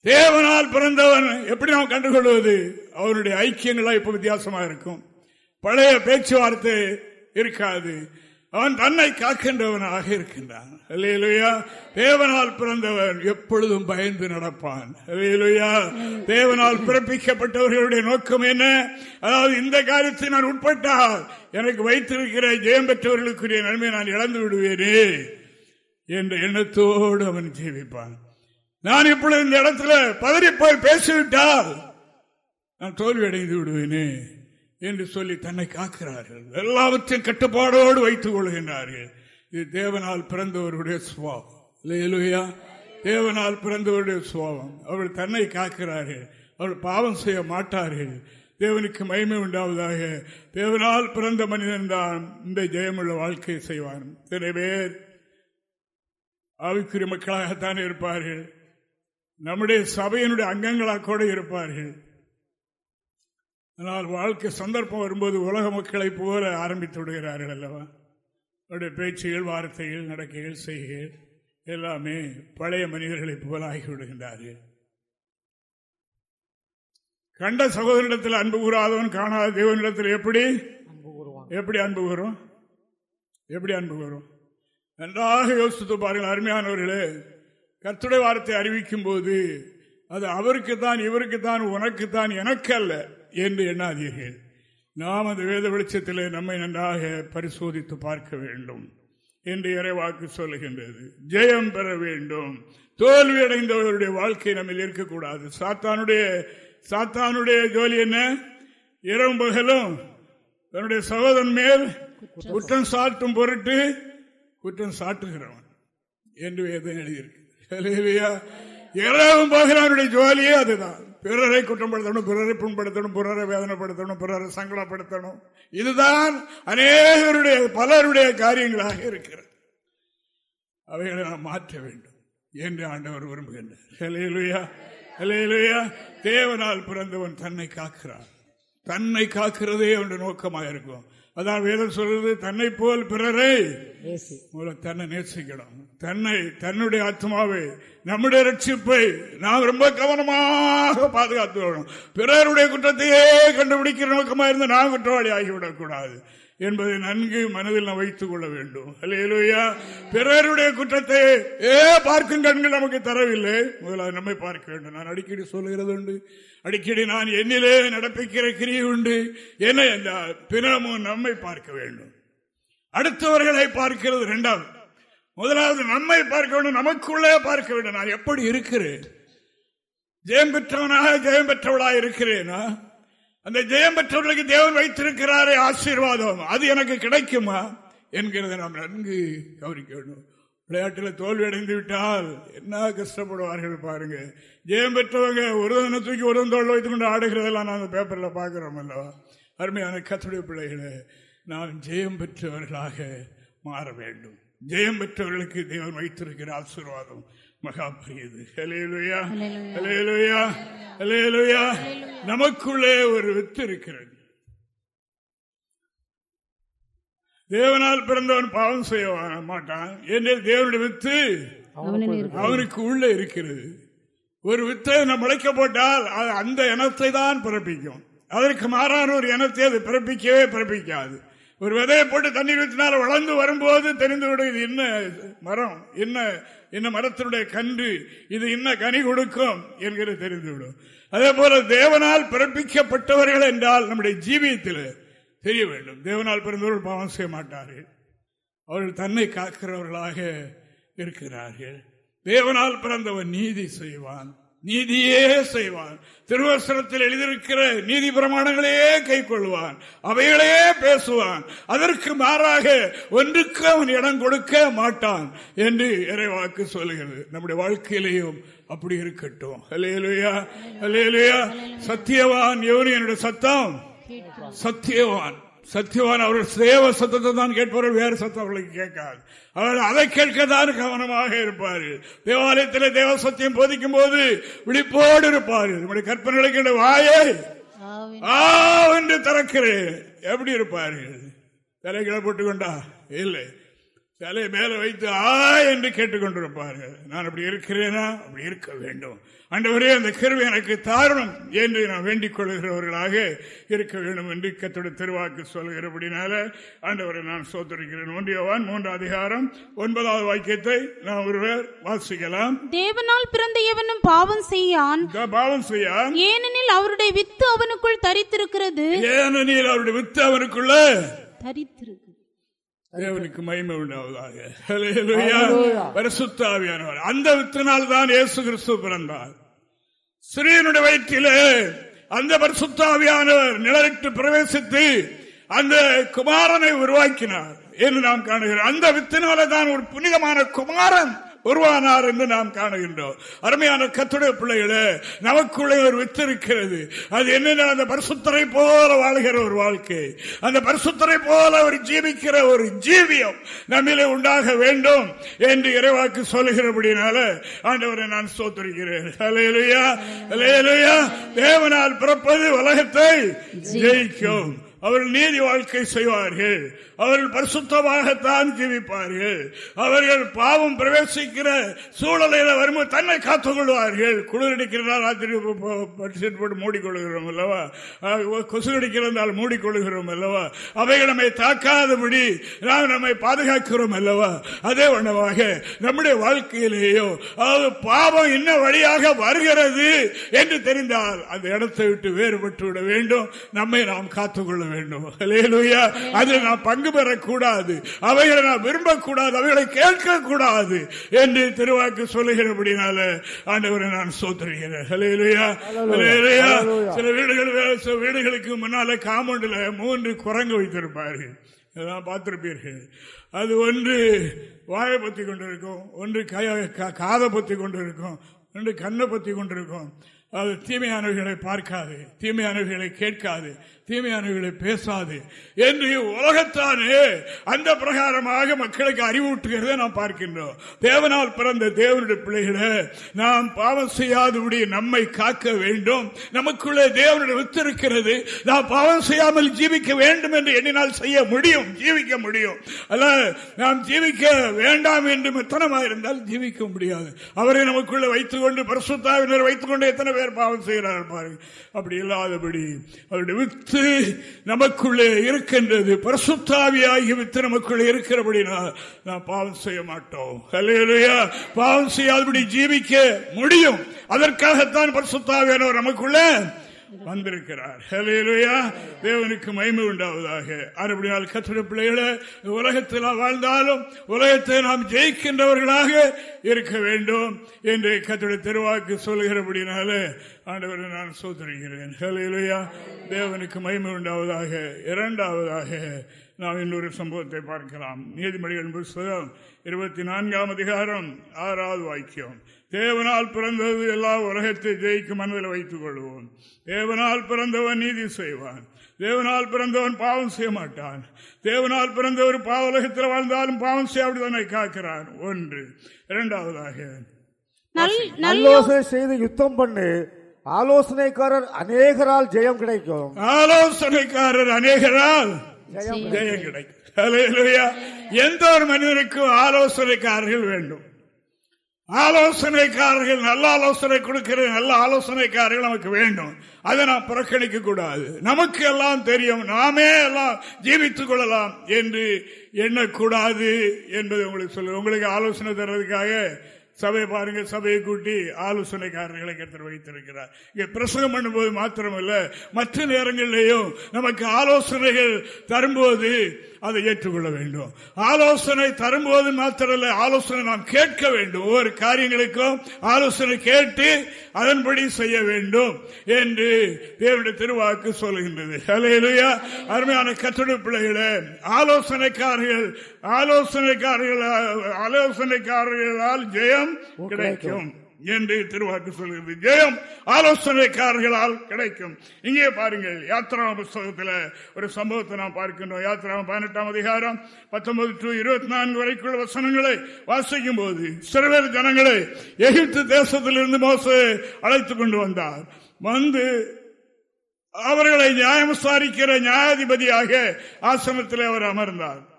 தேவனால் பிறந்தவன் எப்படி நாம் கண்டுகொள்வது? அவருடைய ஐக்கியங்களா இப்ப வித்தியாசமா இருக்கும். பழைய பேச்சுவார்த்தை இருக்காது. அவன் தன்னை காக்கின்றவனாக இருக்கின்றான். தேவனால் பிறந்தவன் எப்பொழுதும் பயந்து நடப்பான். தேவனால் பிறப்பிக்கப்பட்டவர்களுடைய நோக்கம் என்ன? அதாவது இந்த காரியத்தை நான் உட்பட்டால் எனக்கு வைத்திருக்கிற ஜெயம் பெற்றவர்களுக்குரிய நன்மை நான் இழந்து விடுவேனே என்ற எண்ணத்தோடு அவன் ஜீவிப்பான். நான் இப்பொழுது இந்த இடத்துல பதறி போய் பேசிவிட்டால் நான் தோல்வி அடைந்து விடுவேனே என்று சொல்லி தன்னை காக்கிறார்கள். எல்லாவற்றையும் கட்டுப்பாடோடு வைத்துக் கொள்கின்றார்கள். இது தேவனால் பிறந்தவருடைய சுவாபம் இல்லையா தேவனால் பிறந்தவருடைய சுவாபம் அவர்கள் தன்னை காக்கிறார்கள். அவர்கள் பாவம் செய்ய மாட்டார்கள். தேவனுக்கு மகிமை உண்டாவதாக. தேவனால் பிறந்த மனிதன் தான் இந்த ஜெயமுள்ள வாழ்க்கையை செய்வான். சில பேர் ஆவிக்குரிய மக்களாகத்தான் இருப்பார்கள். நம்முடைய சபையினுடைய அங்கங்களாக கூட இருப்பார்கள். ஆனால் வாழ்க்கை சந்தர்ப்பம் வரும்போது உலக மக்களை போல ஆரம்பித்து விடுகிறார்கள் அல்லவா? அவருடைய பேச்சுகள் வார்த்தைகள் நடக்கைகள் செய்கைகள் எல்லாமே பழைய மனிதர்களை போல ஆகிவிடுகின்றார்கள். கண்ட சகோதரிடத்தில் அன்பு கூறாதவன் காணாத தேவனிடத்தில் எப்படி? எப்படி அன்பு கூறும்? எப்படி அன்பு கூறும்? நன்றாக யோசித்து பாருங்கள் அருமையானவர்களே. கர்த்துடைய வார்த்தை அறிவிக்கும் போது அது அவருக்கு தான் இவருக்கு தான் உனக்கு தான் எனக்கு அல்ல என்று எண்ணாதீர்கள். நாம் அந்த வேத வெளிச்சத்தில் நம்மை நன்றாக பரிசோதித்து பார்க்க வேண்டும் என்று இறைவாக்கு சொல்லுகின்றது. ஜெயம் பெற வேண்டும். தோல்வி அடைந்தவருடைய வாழ்க்கை நம்ம இருக்கக்கூடாது. சாத்தானுடைய சாத்தானுடைய ஜோலி என்ன? இரவும் பகலும் தன்னுடைய சகோதரன் மேல் குற்றம் சாட்டும் பொருட்டு குற்றம் சாட்டுகிறவன் என்று வேதம் எழுதியிருக்கு. இரவும் பகலானுடைய ஜோலியே அதுதான். பிறரை குற்றப்படுத்தணும் பிறரை புண்படுத்தணும் பிறரை வேதனைப்படுத்தணும் பிறரை சங்கடப்படுத்தணும். இதுதான் அநேகருடைய பலருடைய காரியங்களாக இருக்கிறது. அவைகளை நாம் மாற்ற வேண்டும் என்று ஆண்டவர் விரும்புகின்றார். தேவனால் பிறந்தவன் தன்னை காக்கிறான். தன்னை காக்கிறதே அவனுடைய நோக்கமாக இருக்கும். அதான் வேதம் சொல்றது தன்னை போல் பிறரை தன்னை நேசிக்கணும். தன்னை தன்னுடைய ஆத்மாவை நம்முடைய ரட்சிப்பை நாம் ரொம்ப கவனமாக பாதுகாத்து வரணும். பிறருடைய குற்றத்தையே கண்டுபிடிக்கிற நோக்கமாக இருந்து நாம் குற்றவாளி ஆகிவிடக் கூடாது என்பதை நன்கு மனதில் நாம் வைத்துக் கொள்ள வேண்டும். அல்லையா பிறருடைய குற்றத்தை ஏ பார்க்கும் கண்கள் நமக்கு தரவில்லை. முதலாக நம்மை பார்க்க வேண்டும். நான் அடிக்கடி சொல்லுகிறது உண்டு அடிக்கடி நான் என்னிலே நடப்பிக்கிற கிரியை உண்டு. என்ன அந்த பிறமும் நம்மை பார்க்க வேண்டும். அடுத்தவர்களை பார்க்கிறது இரண்டாவது முதலாவது நம்மை பார்க்க வேண்டும். நமக்குள்ளே பார்க்க வேண்டும். நான் எப்படி இருக்கிறேன்? ஜெயம் பெற்றவனாக ஜெயம் பெற்றவளாக இருக்கிறேனா? அந்த ஜெயம் பெற்றவர்களுக்கு தேவன் வைத்திருக்கிறாரே ஆசீர்வாதம். அது எனக்கு கிடைக்குமா? என்கிறத நாம் நன்கு கவனிக்க வேண்டும் விளையாட்டில் தோல்வி அடைந்து விட்டால் என்ன கஷ்டப்படுவார்கள் பாருங்க. ஜெயம் பெற்றவங்க ஒரு தினம் தூக்கி ஒரு தோல் வைத்துக் கொண்டு ஆடுகிறதெல்லாம் நாங்கள் பேப்பரில் பார்க்கிறோம் அல்லவா? அருமையான கத்துடைய பிள்ளைகளை நாம் ஜெயம் பெற்றவர்களாக மாற வேண்டும். ஜெயம் பெற்றவர்களுக்கு தேவன் வைத்திருக்கிற ஆசீர்வாதம் மகா பெரியது. நமக்குள்ளே ஒரு வித்து இருக்கிறது. தேவனால் பிறந்தவன் பாவம் செய்ய மாட்டான். என்று தேவனுடைய வித்து அவனுக்கு உள்ள இருக்கிறது. ஒரு வித்தை நம்ம முளைக்க போட்டால் அந்த இனத்தை தான் பிறப்பிக்கும். அதற்கு மாறான ஒரு இனத்தை அது பிறப்பிக்கவே பிறப்பிக்காது. ஒரு விதையை போட்டு தண்ணீர் ஊற்றினால் வளர்ந்து வரும்போது தெரிந்துவிடும் இது என்ன மரம் என்ன என்ன மரத்தினுடைய கன்று இது என்ன கனி கொடுக்கும் என்கிறது தெரிந்துவிடும். அதே போல தேவனால் பிறப்பிக்கப்பட்டவர்கள் என்றால் நம்முடைய ஜீவியத்தில் தெரிய வேண்டும். தேவனால் பிறந்தவர்கள் பாவம் செய்ய மாட்டார்கள். அவர்கள் தன்னை காக்கிறவர்களாக இருக்கிறார்கள். தேவனால் பிறந்தவன் நீதி செய்வான். நீதியே செய்வான். திருவசனத்தில் எழுதியிருக்கிற நீதி பிரமாணங்களையே கை கொள்வான் அவைகளையே பேசுவான். அதற்கு மாறாக ஒன்றுக்கு அவன் இடம் கொடுக்க மாட்டான் என்று இறைவாக்கு சொல்லுகிறது நம்முடைய வாழ்க்கையிலையும் அப்படி இருக்கட்டும். அலேலுயா அலேலுயா சத்தியவான் எவனு என்னுடைய சத்தம்? சத்தியவான். சத்தியவான் அவர்கள் சேவ சத்தத்தை தான் கேட்பார்கள் வேறு சத்தம் அவர்களுக்கு கேட்காது. அவர்கள் அதை கேட்கத்தான் கவனமாக இருப்பார்கள் தேவாலயத்தில் தேவ சத்தியம் போதிக்கும் போது விழிப்போடு இருப்பார்கள் நம்முடைய கற்பனைகளுக்கு வாயே என்று திறக்கிறேன். எப்படி இருப்பார்கள் தலைகளை போட்டுக்கொண்டா? இல்லை. தலை மேல வைத்து ஆ என்று கேட்டுக்கொண்டிருப்பார்கள். நான் அப்படி இருக்கிறேனா? அப்படி இருக்க வேண்டும். அண்டவரே அந்த கருவி எனக்கு தாரணம் என்று நான் வேண்டிக் கொள்கிறவர்களாக இருக்க வேண்டும் என்று கத்தோட திருவாக்கு சொல்கிறபடினால ஆண்டவரை நான் சோதரிக்கிறேன். ஒன்றியவான் மூன்று அதிகாரம் ஒன்பதாவது வாக்கியத்தை நான் ஒருவர் வாசிக்கலாம். தேவனால் பிறந்த எவனும் பாவம் செய்யான். பாவம் செய்யான். ஏனெனில் அவருடைய வித்து அவனுக்குள் தரித்திருக்கிறது. ஏனெனில் அவருடைய வித்து அவனுக்குள்ள தரித்திருக்கு தேவனுக்கு மகிமை உண்டாவதாக. பரிசுத்தாவியானவர் அந்த வித்தினால் தான் இயேசு கிறிஸ்து பிறந்தார். சிறியனுடைய வயிற்றிலே அந்த பரிசுத்தாவியானவர் நிழலிட்டு பிரவேசித்து அந்த குமாரனை உருவாக்கினார் என்று நாம் காணுகிறோம். அந்த வித்தினால தான் ஒரு புனிதமான குமாரன் உருவானார் என்று நாம் காணுகின்றோம். அருமையான கத்துடைய பிள்ளைகளே நமக்குள்ளே ஒரு வித்து இருக்கிறது. அது என்னென்ன அந்த பரிசுத்தரை போல வாழ்கிற ஒரு வாழ்க்கை. அந்த பரிசுத்தரை போல ஒரு ஜீவிக்கிற ஒரு ஜீவியம் நம்மிலே உண்டாக வேண்டும் என்று இறைவாக்கு சொல்லுகிறபடினால ஆண்டவரை நான் சோத்தரிக்கிறேன் தேவனால் பிறப்பது உலகத்தை ஜெயிக்கும். அவர்கள் நீதி வாழ்க்கை செய்வார்கள். அவர்கள் பரிசுத்தமாகத்தான் ஜீவிப்பார்கள். அவர்கள் பாவம் பிரவேசிக்கிற சூழலையில வரும்போது தன்னை காத்துக் கொள்வார்கள் குளிர் அடிக்கிறதால் ராத்திரி போட்டு மூடிக்கொள்கிறோம் அல்லவா? கொசு அடிக்கிறதால் மூடிக்கொள்கிறோம் அல்லவா? அவைகள் நம்மை தாக்காதபடி நாம் நம்மை பாதுகாக்கிறோம் அல்லவா? அதே வண்ணமாக நம்முடைய வாழ்க்கையிலேயோ அதாவது பாவம் என்ன வழியாக வருகிறது என்று தெரிந்தால் அந்த இடத்தை விட்டு வேறுபட்டு விட வேண்டும். நம்மை நாம் காத்துக்கொள்ள வேண்டும். அதில் நாம் பங்கு பெறக்கூடாது அவைகளை நான் விரும்பக்கூடாது அவைகளை கேட்கக்கூடாது என்று திருவாக்கு சொல்லுகிறபடினால ஆண்டவரை நான் சோத்துறேன் சில வீடுகள் சில வீடுகளுக்கு முன்னால காமௌண்டில் மூன்று குரங்கு வைத்திருப்பார்கள். பார்த்திருப்பீர்கள். அது ஒன்று வாயை பத்தி கொண்டிருக்கும் ஒன்று காதை பத்தி கொண்டிருக்கும் ஒன்று கண்ணை பத்தி கொண்டிருக்கும். அது தீமையானவர்களை பார்க்காது தீமையானவர்களை கேட்காது. தீமையானவர்களை பேசாது என்று உலகத்தானே அந்த பிரகாரமாக மக்களுக்கு அறிவூட்டுகிறத நாம் பார்க்கின்றோம். தேவனால் பிறந்த தேவனுடைய பிள்ளைகளை நாம் பாவம் செய்யாதபடி நம்மை காக்க வேண்டும். நமக்குள்ளே தேவனுடைய வித்திருக்கிறது நாம் பாவம் செய்யாமல் ஜீவிக்க வேண்டும் என்று எண்ணினால் செய்ய முடியும் ஜீவிக்க முடியும். அல்ல நாம் ஜீவிக்க வேண்டாம் என்று மெத்தனமாக இருந்தால் ஜீவிக்க முடியாது. அவரை நமக்குள்ளே வைத்துக் கொண்டு பரிசுத்தாவினர் வைத்துக் கொண்டு எத்தனை பேர் பாவம் செய்கிறார்கள் பாருங்கள். அப்படி இல்லாதபடி அவருடைய வித்து நமக்குள்ளே இருக்கின்றது. பரசுத்தாவி வித்து நமக்குள்ளே இருக்கிறபடினால் நான் பாவம் செய்ய மாட்டோம். பாவம் செய்யாதபடி ஜீவிக்க முடியும். அதற்காகத்தான் பரசுத்தாவியானவர் நமக்குள்ள வந்திருக்கிறார். தேவனுக்கு மயிமை உண்டாவதாக. அறுபடியால் கத்திர பிள்ளைகளை உலகத்தில் வாழ்ந்தாலும் உலகத்தை நாம் ஜெயிக்கின்றவர்களாக இருக்க வேண்டும் என்று கத்திர திருவாக்கு சொல்கிறபடினாலே ஆண்டவரை நான் சோதனைகிறேன். ஹலையிலையா தேவனுக்கு மயிமை உண்டாவதாக. இரண்டாவதாக நாம் இன்னொரு சம்பவத்தை பார்க்கலாம். நீதிமொழிகள் புஸ்தகம் இருபத்தி நான்காம் அதிகாரம் ஆறாவது வாக்கியம். தேவனால் பிறந்தது எல்லா உலகத்தை ஜெயிக்கும் மனதில் வைத்துக் கொள்வோம். தேவனால் பிறந்தவன் நீதி செய்வான். தேவனால் பிறந்தவன் பாவம் செய்ய மாட்டான். தேவனால் பிறந்தவர் பாவ உலகத்தில் வாழ்ந்தாலும் பாவம் செய்ய அப்படிதானே காக்கிறான்? ஒன்று. இரண்டாவதாக நல்லோசனை செய்து யுத்தம் பண்ணு. ஆலோசனைக்காரர் அநேகரால் ஜெயம் கிடைக்கும். ஆலோசனைக்காரர் அநேகரால் ஜெயம் கிடைக்கும். எந்த ஒரு மனிதனுக்கும் ஆலோசனைக்காரர்கள் வேண்டும். ஆலோசனைக்காரர்கள் நல்ல ஆலோசனை கொடுக்கிற நல்ல ஆலோசனைக்காரர்கள் நமக்கு வேண்டும். அதை நாம் புறக்கணிக்க கூடாது நமக்கு எல்லாம் தெரியும். நாமே எல்லாம் ஜீவித்துக் கொள்ளலாம் என்று எண்ணக்கூடாது என்பதை உங்களுக்கு சொல்லு உங்களுக்கு ஆலோசனை தர்றதுக்காக சபை பாருங்க சபையை கூட்டி ஆலோசனைக்காரர்களை கருத்து வைத்திருக்கிறார். இங்க பிரசங்கம் பண்ணும்போது மாத்திரமல்ல மற்ற நேரங்களிலேயும் நமக்கு ஆலோசனைகள் தரும்போது அதை ஏற்றுக்கொள்ள வேண்டும். ஆலோசனை தரும்போது மாத்திரல்ல ஆலோசனை நாம் கேட்க வேண்டும். ஒவ்வொரு காரியங்களுக்கும் ஆலோசனை கேட்டு அதன்படி செய்ய வேண்டும் என்று தேவனுடைய திருவாக்கு சொல்கின்றது அருமையான கட்டட பிள்ளைகளை ஆலோசனைக்காரர்கள் ஆலோசனைக்காரர்கள் ஆலோசனைக்காரர்களால் ஜெயம் கிடைக்கும். என்று திருவாக்கு சொல்கிறது ஜெயம் ஆலோசனைக்காரர்களால் கிடைக்கும்? இங்கே பாருங்கள் யாத்திரா புஸ்தகத்தில் ஒரு சம்பவத்தை நாம் பார்க்கின்றோம். யாத்திரா பதினெட்டாம் அதிகாரம் பத்தொன்பது டு இருபத்தி நான்கு வரைக்குள்ள வசனங்களை வாசிக்கும் போது சிறுவர் ஜனங்களை எகிப்து தேசத்திலிருந்து மோச அழைத்துக் கொண்டு வந்தார். வந்து அவர்களை நியாயம் விசாரிக்கிற நியாயாதிபதியாக ஆசிரமத்தில் அவர் அமர்ந்தார்.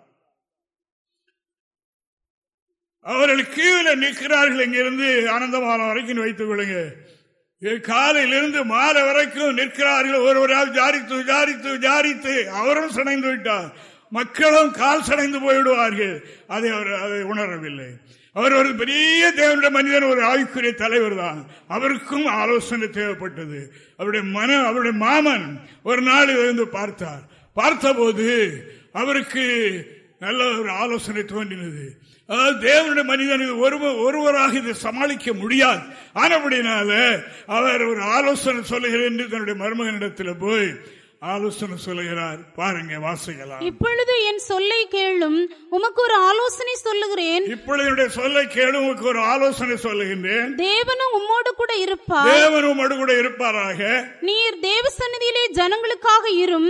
அவர்கள் கீழே நிற்கிறார்கள் இங்கிருந்து ஆனந்தமான வரைக்கும் வைத்துக் கொள்ளுங்க. காலையிலிருந்து மாலை வரைக்கும் நிற்கிறார்கள். ஒருவரால் ஜாரித்து ஜாரித்து ஜாரித்து அவரும் சடைந்து விட்டார். மக்களும் கால் சடைந்து போய்விடுவார்கள். அதை அவர் அதை உணரவில்லை. அவர் ஒரு பெரிய தேவனுடைய மனிதன் ஒரு ஆய்வுக்குரிய தலைவர் தான். அவருக்கும் ஆலோசனை தேவைப்பட்டது. அவருடைய மன அவருடைய மாமன் ஒரு நாள் இருந்து பார்த்தார். பார்த்தபோது அவருக்கு நல்ல ஒரு ஆலோசனை தோன்றினது. தேவனுடைய மனிதனுக்கு ஒருவர் ஒருவராக இதை சமாளிக்க முடியாது. ஆனப்படினால அவர் ஒரு ஆலோசனை சொல்லுகிறேன் என்று தன்னுடைய மருமகனிடத்தில் போய் ஆலோசனை சொல்லுகிறார். பாருங்க வாசிக்கலாம். இப்பொழுது என் சொல்லை கேளும் உமக்கு ஒரு ஆலோசனை சொல்லுகிறேன். இப்பொழுது சொல்லை கேளும் உமக்கு ஒரு ஆலோசனை சொல்லுகின்றேன். தேவனும் உம்மோடு கூட இருப்பார். தேவனும் உம்மோடு கூட இருப்பாராக? நீர் தேவ சன்னதியிலே ஜனங்களுக்காக இரும்.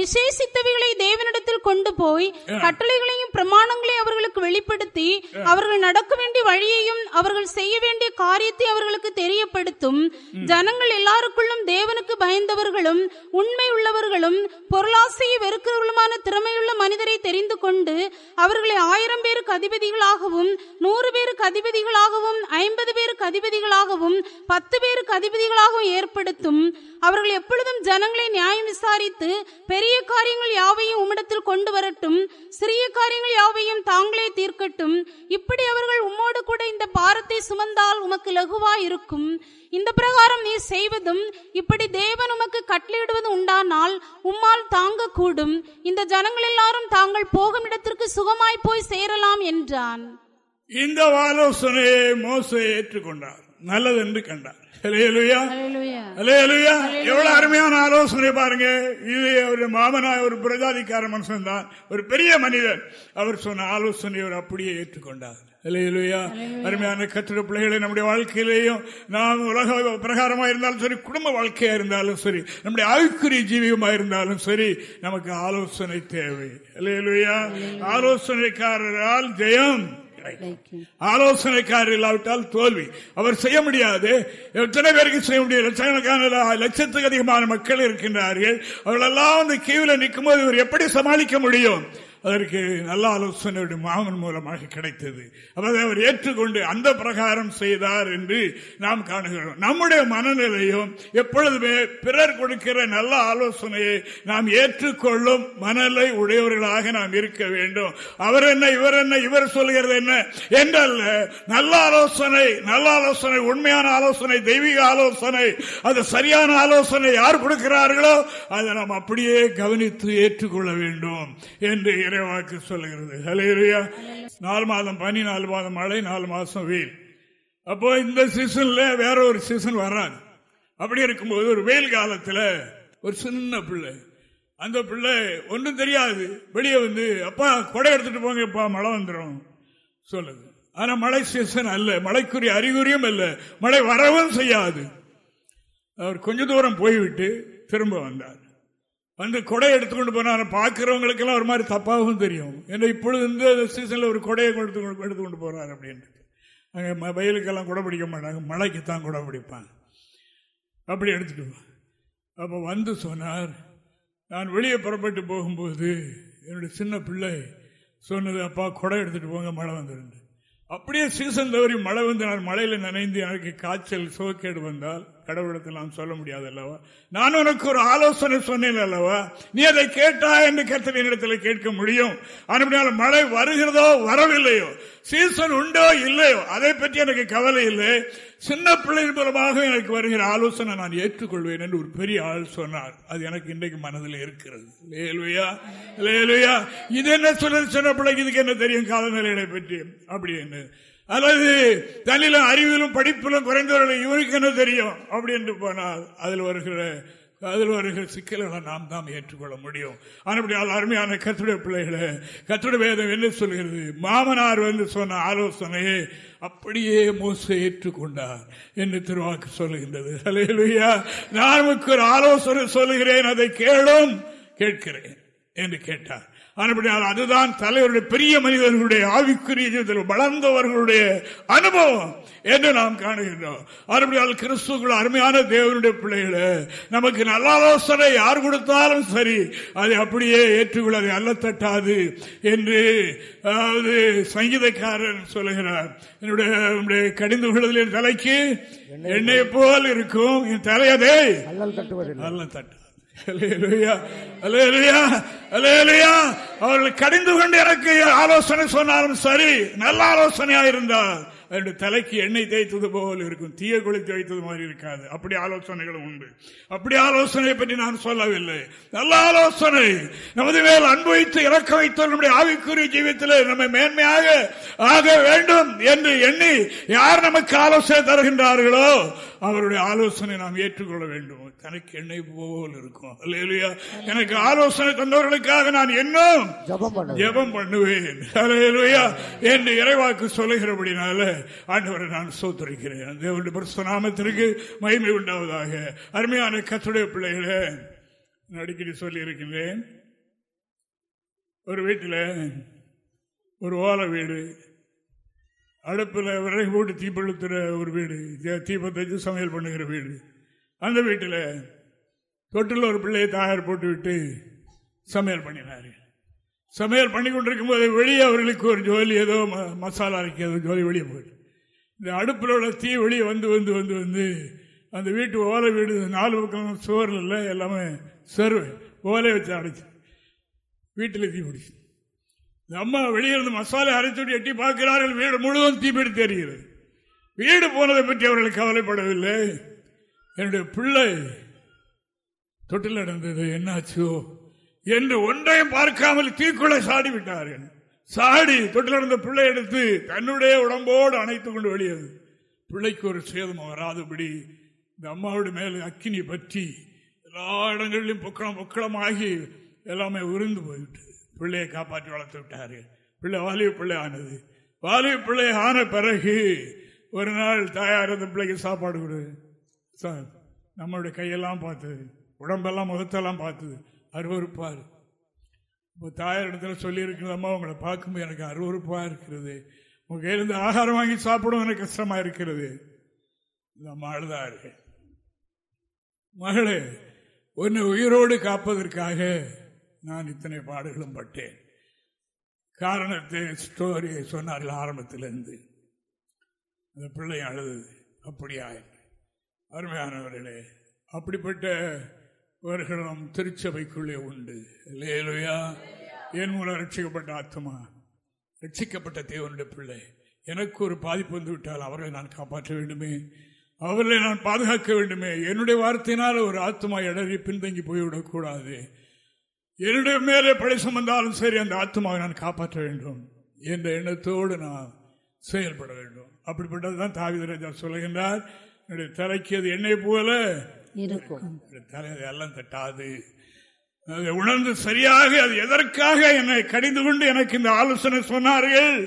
விசேஷித்தவைகளை தேவனிடத்தில் கொண்டு போய் கட்டளைகளையும் பிரமாணங்களையும் அவர்களுக்கு வெளிப்படுத்தி அவர்கள் நடக்க வேண்டிய வழியையும் அவர்கள் செய்ய வேண்டிய காரியத்தை அவர்களுக்கு தெரியப்படுத்தும். ஜனங்கள் எல்லாருக்குள்ளும் தேவனுக்கு பயந்தவர்களும் உண்மை உள்ளவர்களும் பொருளாசையை வெறுக்கிறவர்களுமான திறமையுள்ள மனிதரை தெரிந்து கொண்டு அவர்களை ஆயிரம் பேருக்கு அதிபதிகளாகவும் நூறு பேருக்கு அதிபதிகளாகவும் ஐம்பது பேருக்கு அதிபதிகளாகவும் பத்து பேருக்கு அதிபதிகளாகவும் ஏற்படுத்தும். அவர்கள் எப்பொழுதும் ஜனங்களை நியாயம் விசாரித்து பெரிய காரியங்கள் யாவையும் உம்மிடத்தில் கொண்டு வரட்டும் சிறிய காரியங்கள் யாவையும் தாங்களே தீர்க்கட்டும். இப்படி அவர்கள் உம்மோடு கூட இந்த பாரத்தை சுமந்தால் உமக்கு லகுவா இருக்கும் இந்த பிரகாரம் நீ செய்வதும் இப்படி தேவன் உமக்கு கட்டளையிடுவது உண்டானால் உம்மால் தாங்க கூடும் இந்த ஜனங்கள் எல்லாரும் தாங்கள் போகும் இடத்திற்கு சுகமாய் போய் சேரலாம் என்றான். இந்த ஆலோசனையை மோச ஏற்றுக்கொண்டார். நல்லது என்று கண்டார் எவ்வளவு அருமையான ஆலோசனை பாருங்க. இது ஒரு மாமனா ஒரு பிரஜாதிக்கார மனுஷன் தான் ஒரு பெரிய மனிதன். அவர் சொன்ன ஆலோசனை அவர் அப்படியே ஏற்றுக்கொண்டார். அருமையான கட்டிட பிள்ளைகளை நம்முடைய வாழ்க்கையிலேயும் நாம் உலக பிரகாரமா இருந்தாலும் சரி குடும்ப வாழ்க்கையா இருந்தாலும் சரி நம்முடைய ஆய்க்குரிய ஜீவியமா இருந்தாலும் சரி நமக்கு ஆலோசனை தேவை. இல்லையா ஆலோசனைக்காரரால் ஜெயம் ஆலோசனைக்காரர் இல்லாவிட்டால் தோல்வி. அவர் செய்ய முடியாது. எத்தனை பேருக்கு செய்ய முடியும்? லட்சக்கணக்கான லட்சத்துக்கு அதிகமான மக்கள் இருக்கின்றார்கள். அவர்களெல்லாம் வந்து கீழே நிற்கும் போது இவர் எப்படி சமாளிக்க முடியும்? அதற்கு நல்ல ஆலோசனையுடைய மாமன் மூலமாக கிடைத்தது. அதாவது அவர் ஏற்றுக்கொண்டு அந்த பிரகாரம் செய்தார் என்று நாம் காணுகிறோம். நம்முடைய மனநிலையும் எப்பொழுதுமே பிறர் கொடுக்கிற நல்ல ஆலோசனையை நாம் ஏற்றுக்கொள்ளும் மனநிலை உடையவர்களாக நாம் இருக்க வேண்டும். அவர் என்ன இவர் என்ன இவர் சொல்கிறது என்ன என்றல்ல. நல்ல ஆலோசனை நல்ல ஆலோசனை உண்மையான ஆலோசனை தெய்வீக ஆலோசனை அது சரியான ஆலோசனை யார் கொடுக்கிறார்களோ அதை நாம் அப்படியே கவனித்து ஏற்றுக்கொள்ள வேண்டும் என்று இறைவாக்கு சொல்லுகிறது. ஹலேரியா நாலு மாதம் பனி நாலு மாதம் மழை நாலு மாசம் வெயில். அப்போ இந்த சீசன்ல வேற ஒரு சீசன் வராது. அப்படி இருக்கும்போது ஒரு வெயில் காலத்துல ஒரு சின்ன பிள்ளை. அந்த பிள்ளை ஒன்றும் தெரியாது. வெளியே வந்து அப்பா கொடை எடுத்துட்டு போங்கப்பா மழை வந்துடும் சொல்லுது. ஆனா மழை சீசன் அல்ல. மழைக்குரிய அறிகுறியும் அல்ல. மழை வரவும் செய்யாது. அவர் கொஞ்ச தூரம் போய்விட்டு திரும்ப வந்தார். வந்து கொடை எடுத்துக்கொண்டு போனார் பார்க்கிறவங்களுக்கு எல்லாம் ஒரு மாதிரி தப்பாகவும் தெரியும். ஏன்னா இப்பொழுது இந்த சீசன்ல ஒரு கொடையை எடுத்து எடுத்துக்கொண்டு போறார் அப்படின்ட்டு. அங்கே வயலுக்கெல்லாம் கூட பிடிக்க மாட்டாங்க. மழைக்கு தான் கூட பிடிப்பாங்க. அப்படி எடுத்துட்டு அப்போ வந்து சொன்னார் நான் வெளியே புறப்பட்டு போகும்போது என்னுடைய சின்ன பிள்ளை சொன்னது அப்பா கொடை எடுத்துட்டு போங்க மழை வந்துருந்து அப்படியே சீசன் தவறி மழை வந்து நான் மழையில் நனைந்து எனக்கு காய்ச்சல் சோக்கேடு வந்தால் கடவுளத்தில் நாம் சொல்ல முடியாது அல்லவா நான் உனக்கு ஒரு ஆலோசனை சொன்னேன் அல்லவா நீ அதை கேட்டா என்று கத்தனை இடத்தில் கேட்க முடியும். ஆனால் மழை வருகிறதோ வரவில்லையோ? சீசன் உண்டோ இல்லையோ? அதை பற்றி எனக்கு கவலை இல்லை. சின்ன பிள்ளை மூலமாக எனக்கு வருகிற ஆலோசனை நான் ஏற்றுக்கொள்வேன் என்று ஒரு பெரிய ஆள் சொன்னார். அது எனக்கு இன்றைக்கு மனதில் இருக்கிறது. இது என்ன சொல்றது? சின்ன பிள்ளைக்கு இதுக்கு என்ன தெரியும்? காலநிலைகளை பற்றி. அப்படி என்ன? அல்லது தன்னிலும் அறிவிலும் படிப்பிலும் குறைந்தவர்கள் இவருக்கு என்ன தெரியும்? அப்படி என்று போனால் அதில் வருகிற அதில் வருகிற சிக்கல்களை நாம் தான் ஏற்றுக்கொள்ள முடியும். ஆனால் அருமையான கத்துடைய பிள்ளைகளை கத்துடைய வேதம் என்ன சொல்கிறது? மாமனார் வந்து சொன்ன ஆலோசனையை அப்படியே மோச ஏற்றுக்கொண்டார் என்று திருவாக்கு சொல்லுகின்றது. அலையலுயா நான் ஒரு ஆலோசனை சொல்லுகிறேன் அதை கேளும் கேட்கிறேன் என்று கேட்டார். ஆனால் அதுதான் தலைவருடைய பெரிய மனிதர்களுடைய ஆவிக்குரிய வளர்ந்தவர்களுடைய அனுபவம் என்று நாம் காணுகின்றோம். அதுபடியால் கிறிஸ்துக்குள்ள அருமையான தேவனுடைய பிள்ளைகளை நமக்கு நல்ல ஆலோசனை யார் கொடுத்தாலும் சரி அதை அப்படியே ஏற்றுக்கொள்ள அதை அல்ல தட்டாது என்று அதாவது சங்கீதக்காரன் சொல்லுகிறார். என்னுடைய கடிந்து கொள்வதில் தலைக்கு எண்ணெய் போல் இருக்கும். என் தலையதே அல்ல தட்டு. அவர்கள் கடிந்து கொண்டு எனக்கு ஆலோசனை சொன்னாலும் சரி நல்ல ஆலோசனையா இருந்தார் அதனுடைய தலைக்கு எண்ணெய் தேய்த்தது போல் இருக்கும் தீய குளித்து வைத்தது மாதிரி இருக்காது. அப்படி ஆலோசனைகளும் உண்டு. அப்படி ஆலோசனை பற்றி நான் சொல்லவில்லை. நல்ல ஆலோசனை. நமது மேல் அனுபவித்து இறக்க வைத்த நம்முடைய ஆவிக்குரிய ஜீவியத்தில் நம்மை மேன்மையாக ஆக வேண்டும் என்று எண்ணி யார் நமக்கு ஆலோசனை தருகின்றார்களோ அவருடைய ஆலோசனை நாம் ஏற்றுக்கொள்ள வேண்டும். தனக்கு எண்ணெய் போல் இருக்கும். இல்லையா எனக்கு ஆலோசனை தந்தவர்களுக்காக நான் இன்னும் ஜபம் பண்ணுவேன். என்று இறைவாக்கு சொல்லுகிறபடினால ஆண்டவரை நான் சோத்தரிக்கிறேன். தேவனுடைய பிரசனாமத்திற்கு மகிமை உண்டாவதாக. அருமையான கத்துடைய பிள்ளைகளை அடிக்கடி சொல்லி இருக்கின்றேன் ஒரு வீட்டில் ஒரு ஓலை வீடு அடுப்பில் விறகு போட்டு தீப்பழுத்துற ஒரு வீடு தீபத்தை சமையல் பண்ணுகிற வீடு. அந்த வீட்டில் தொட்டில் ஒரு பிள்ளையை தாயார் போட்டு விட்டு சமையல் பண்ணினாரு. சமையல் பண்ணி கொண்டிருக்கும் போது வெளியே அவர்களுக்கு ஒரு ஜோலி ஏதோ மசாலா இருக்கிறது ஜோலி வெளியே போயிட்டு. இந்த அடுப்பில் உள்ள தீ வெளியே வந்து வந்து வந்து வந்து அந்த வீட்டு ஓலை வீடு நாலு பக்கம் சுவரில் இல்லை எல்லாமே சர்வு. ஓலை வச்சு அடைச்சி. வீட்டில் தீ பிடிச்சி. இந்த அம்மா வெளியே இருந்து மசாலா அரைச்சு எட்டி பார்க்கிறார்கள். வீடு முழுவதும் தீப்பிடி தெரிகிறது வீடு போனதை பற்றி அவர்கள் கவலைப்படவில்லை. என்னுடைய பிள்ளை தொட்டில் நடந்தது. என்னாச்சோ? என்று ஒன்றையும் பார்க்காமல் தீக்குள்ள சாடி விட்டார்கள் சாடி தொட்டில் நடந்த பிள்ளை எடுத்து தன்னுடைய உடம்போடு அணைத்துக் கொண்டு வெளியது பிள்ளைக்கு ஒரு சேதம் வராதபடி இந்த அம்மாவுடைய மேல அக்கினி பற்றி எல்லா இடங்களிலும் பொக்களம் பொக்களமாகி எல்லாமே உருந்து போய்விட்டு பிள்ளையை காப்பாற்றி வளர்த்து விட்டாரு. பிள்ளை வாலிய பிள்ளை ஆனது வாலிய பிள்ளை ஆன பிறகு ஒரு நாள் தாயார் அந்த பிள்ளைக்கு சாப்பாடு கொடு. சார் நம்மளுடைய கையெல்லாம் பார்த்தது உடம்பெல்லாம் முகத்தெல்லாம் பார்த்தது அருவறுப்பார் இப்போ தாயார் இடத்துல சொல்லியிருக்கிறதம்மா உங்களை பார்க்கும்போது எனக்கு அருவறுப்பாக இருக்கிறது. உங்கள் கையிலிருந்து ஆகாரம் வாங்கி சாப்பிடும் எனக்கு கஷ்டமா இருக்கிறது. இந்த அம்மா மகளே உன்னை உயிரோடு காப்பதற்காக நான் இத்தனை பாடுகளும் பட்டேன். காரணத்தை ஸ்டோரியை சொன்னார்கள் ஆரம்பத்திலிருந்து. அந்த பிள்ளை அழுது அப்படியா அருமையானவர்களே அப்படிப்பட்ட அப்படிப்பட்டவர்களும் திருச்சபைக்குள்ளே உண்டு. இல்லையா என் மூலம் ரட்சிக்கப்பட்ட ஆத்மா ரட்சிக்கப்பட்ட தேவனுடைய பிள்ளை. எனக்கு ஒரு பாதிப்பு வந்து விட்டால் அவர்களை நான் காப்பாற்ற வேண்டுமே. அவர்களை நான் பாதுகாக்க வேண்டுமே. என்னுடைய வார்த்தையினால் ஒரு ஆத்மா இடறி பின்தங்கி போய்விடக்கூடாது என்னுடைய மேலே படை சுமந்தாலும் சரி அந்த ஆத்மாவை நான் காப்பாற்ற வேண்டும் என்ற எண்ணத்தோடு நான் செயல்பட வேண்டும். அப்படிப்பட்டதுதான் தாவிதராஜா சொல்லுகின்றார். என்னுடைய தலைக்கு அது என்னை போல இருக்கும். தலையை எல்லாம் தட்டாது. அதை உணர்ந்து சரியாக அது எதற்காக என்னை கடிந்து கொண்டு எனக்கு இந்த ஆலோசனை சொன்னார்கள்?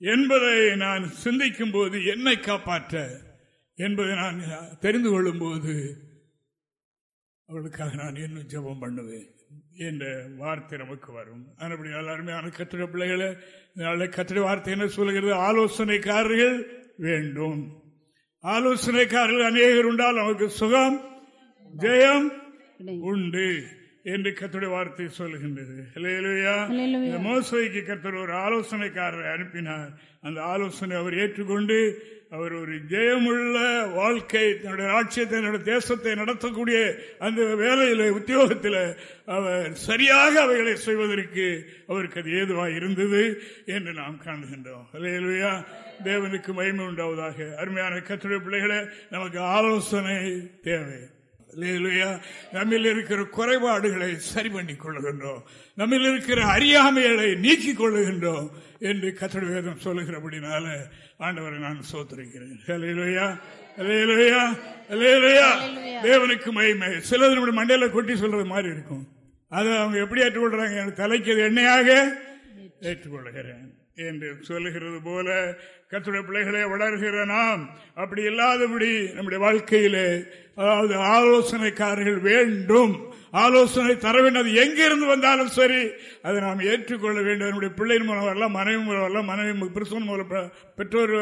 என்பதை நான் சிந்திக்கும் போது என்னை காப்பாற்ற என்பதை நான் தெரிந்து கொள்ளும் போது அவளுக்காக நான் இன்னும் ஜபம் பண்ணுவேன் என்ற வார்த்தை நமக்கு வரும். அப்படி அருமையான கத்திர பிள்ளைகளை கத்திர வார்த்தை என்ன சொல்கிறது ஆலோசனைக்காரர்கள் வேண்டும். ஆலோசனைக்காரர்கள் அநேகர் உண்டால் நமக்கு சுகம் ஜெயம் உண்டு என்று கத்துடைய வார்த்தை சொல்லுகின்றது மோசைக்கு கத்தர் ஒரு ஆலோசனைக்காரரை அனுப்பினார். அந்த ஆலோசனை அவர் ஏற்றுக்கொண்டு அவர் ஒரு ஜெயமுள்ள வாழ்க்கை தன்னுடைய ராட்சியத்தை தன்னுடைய தேசத்தை நடத்தக்கூடிய அந்த வேலையில் உத்தியோகத்தில் அவர் சரியாக அவைகளை செய்வதற்கு அவருக்கு அது ஏதுவாக இருந்தது என்று நாம் காணுகின்றோம். அலையலுயா தேவனுக்கு மகிமை உண்டாவதாக. அருமையான கத்துடைய பிள்ளைகளை நமக்கு ஆலோசனை தேவை. நம்மில் இருக்கிற குறைபாடுகளை சரி பண்ணிக் கொள்ளுகின்றோம். நம்மில் இருக்கிற அறியாமைகளை நீக்கிக் கொள்ளுகின்றோம் என்று கத்தட வேதம் சொல்லுகிறபடினால ஆண்டவரை நான் சோத்திருக்கிறேன். தேவனுக்கு மகிமை. சிலது நம்முடைய மண்டையில கொட்டி சொல்றது மாதிரி இருக்கும். அதை அவங்க எப்படி ஏற்றுக்கொள்றாங்க? தலைக்கு எண்ணெயாக ஏற்றுக்கொள்கிறேன். என்று சொல்லுகிறது போல கத்துடைய பிள்ளைகளை வளர்கிற நாம் அப்படி இல்லாதபடி நம்முடைய வாழ்க்கையிலே அதாவது ஆலோசனைக்காரர்கள் வேண்டும். ஆலோசனை தர வேண்டும். எங்கிருந்து வந்தாலும் சரி அதை நாம் ஏற்றுக்கொள்ள வேண்டும். நம்முடைய பிள்ளையின் மூலம் வரலாம் மனைவி மூலம் வரலாம் மனைவி பிரசவன் மூலம் பெற்றோர்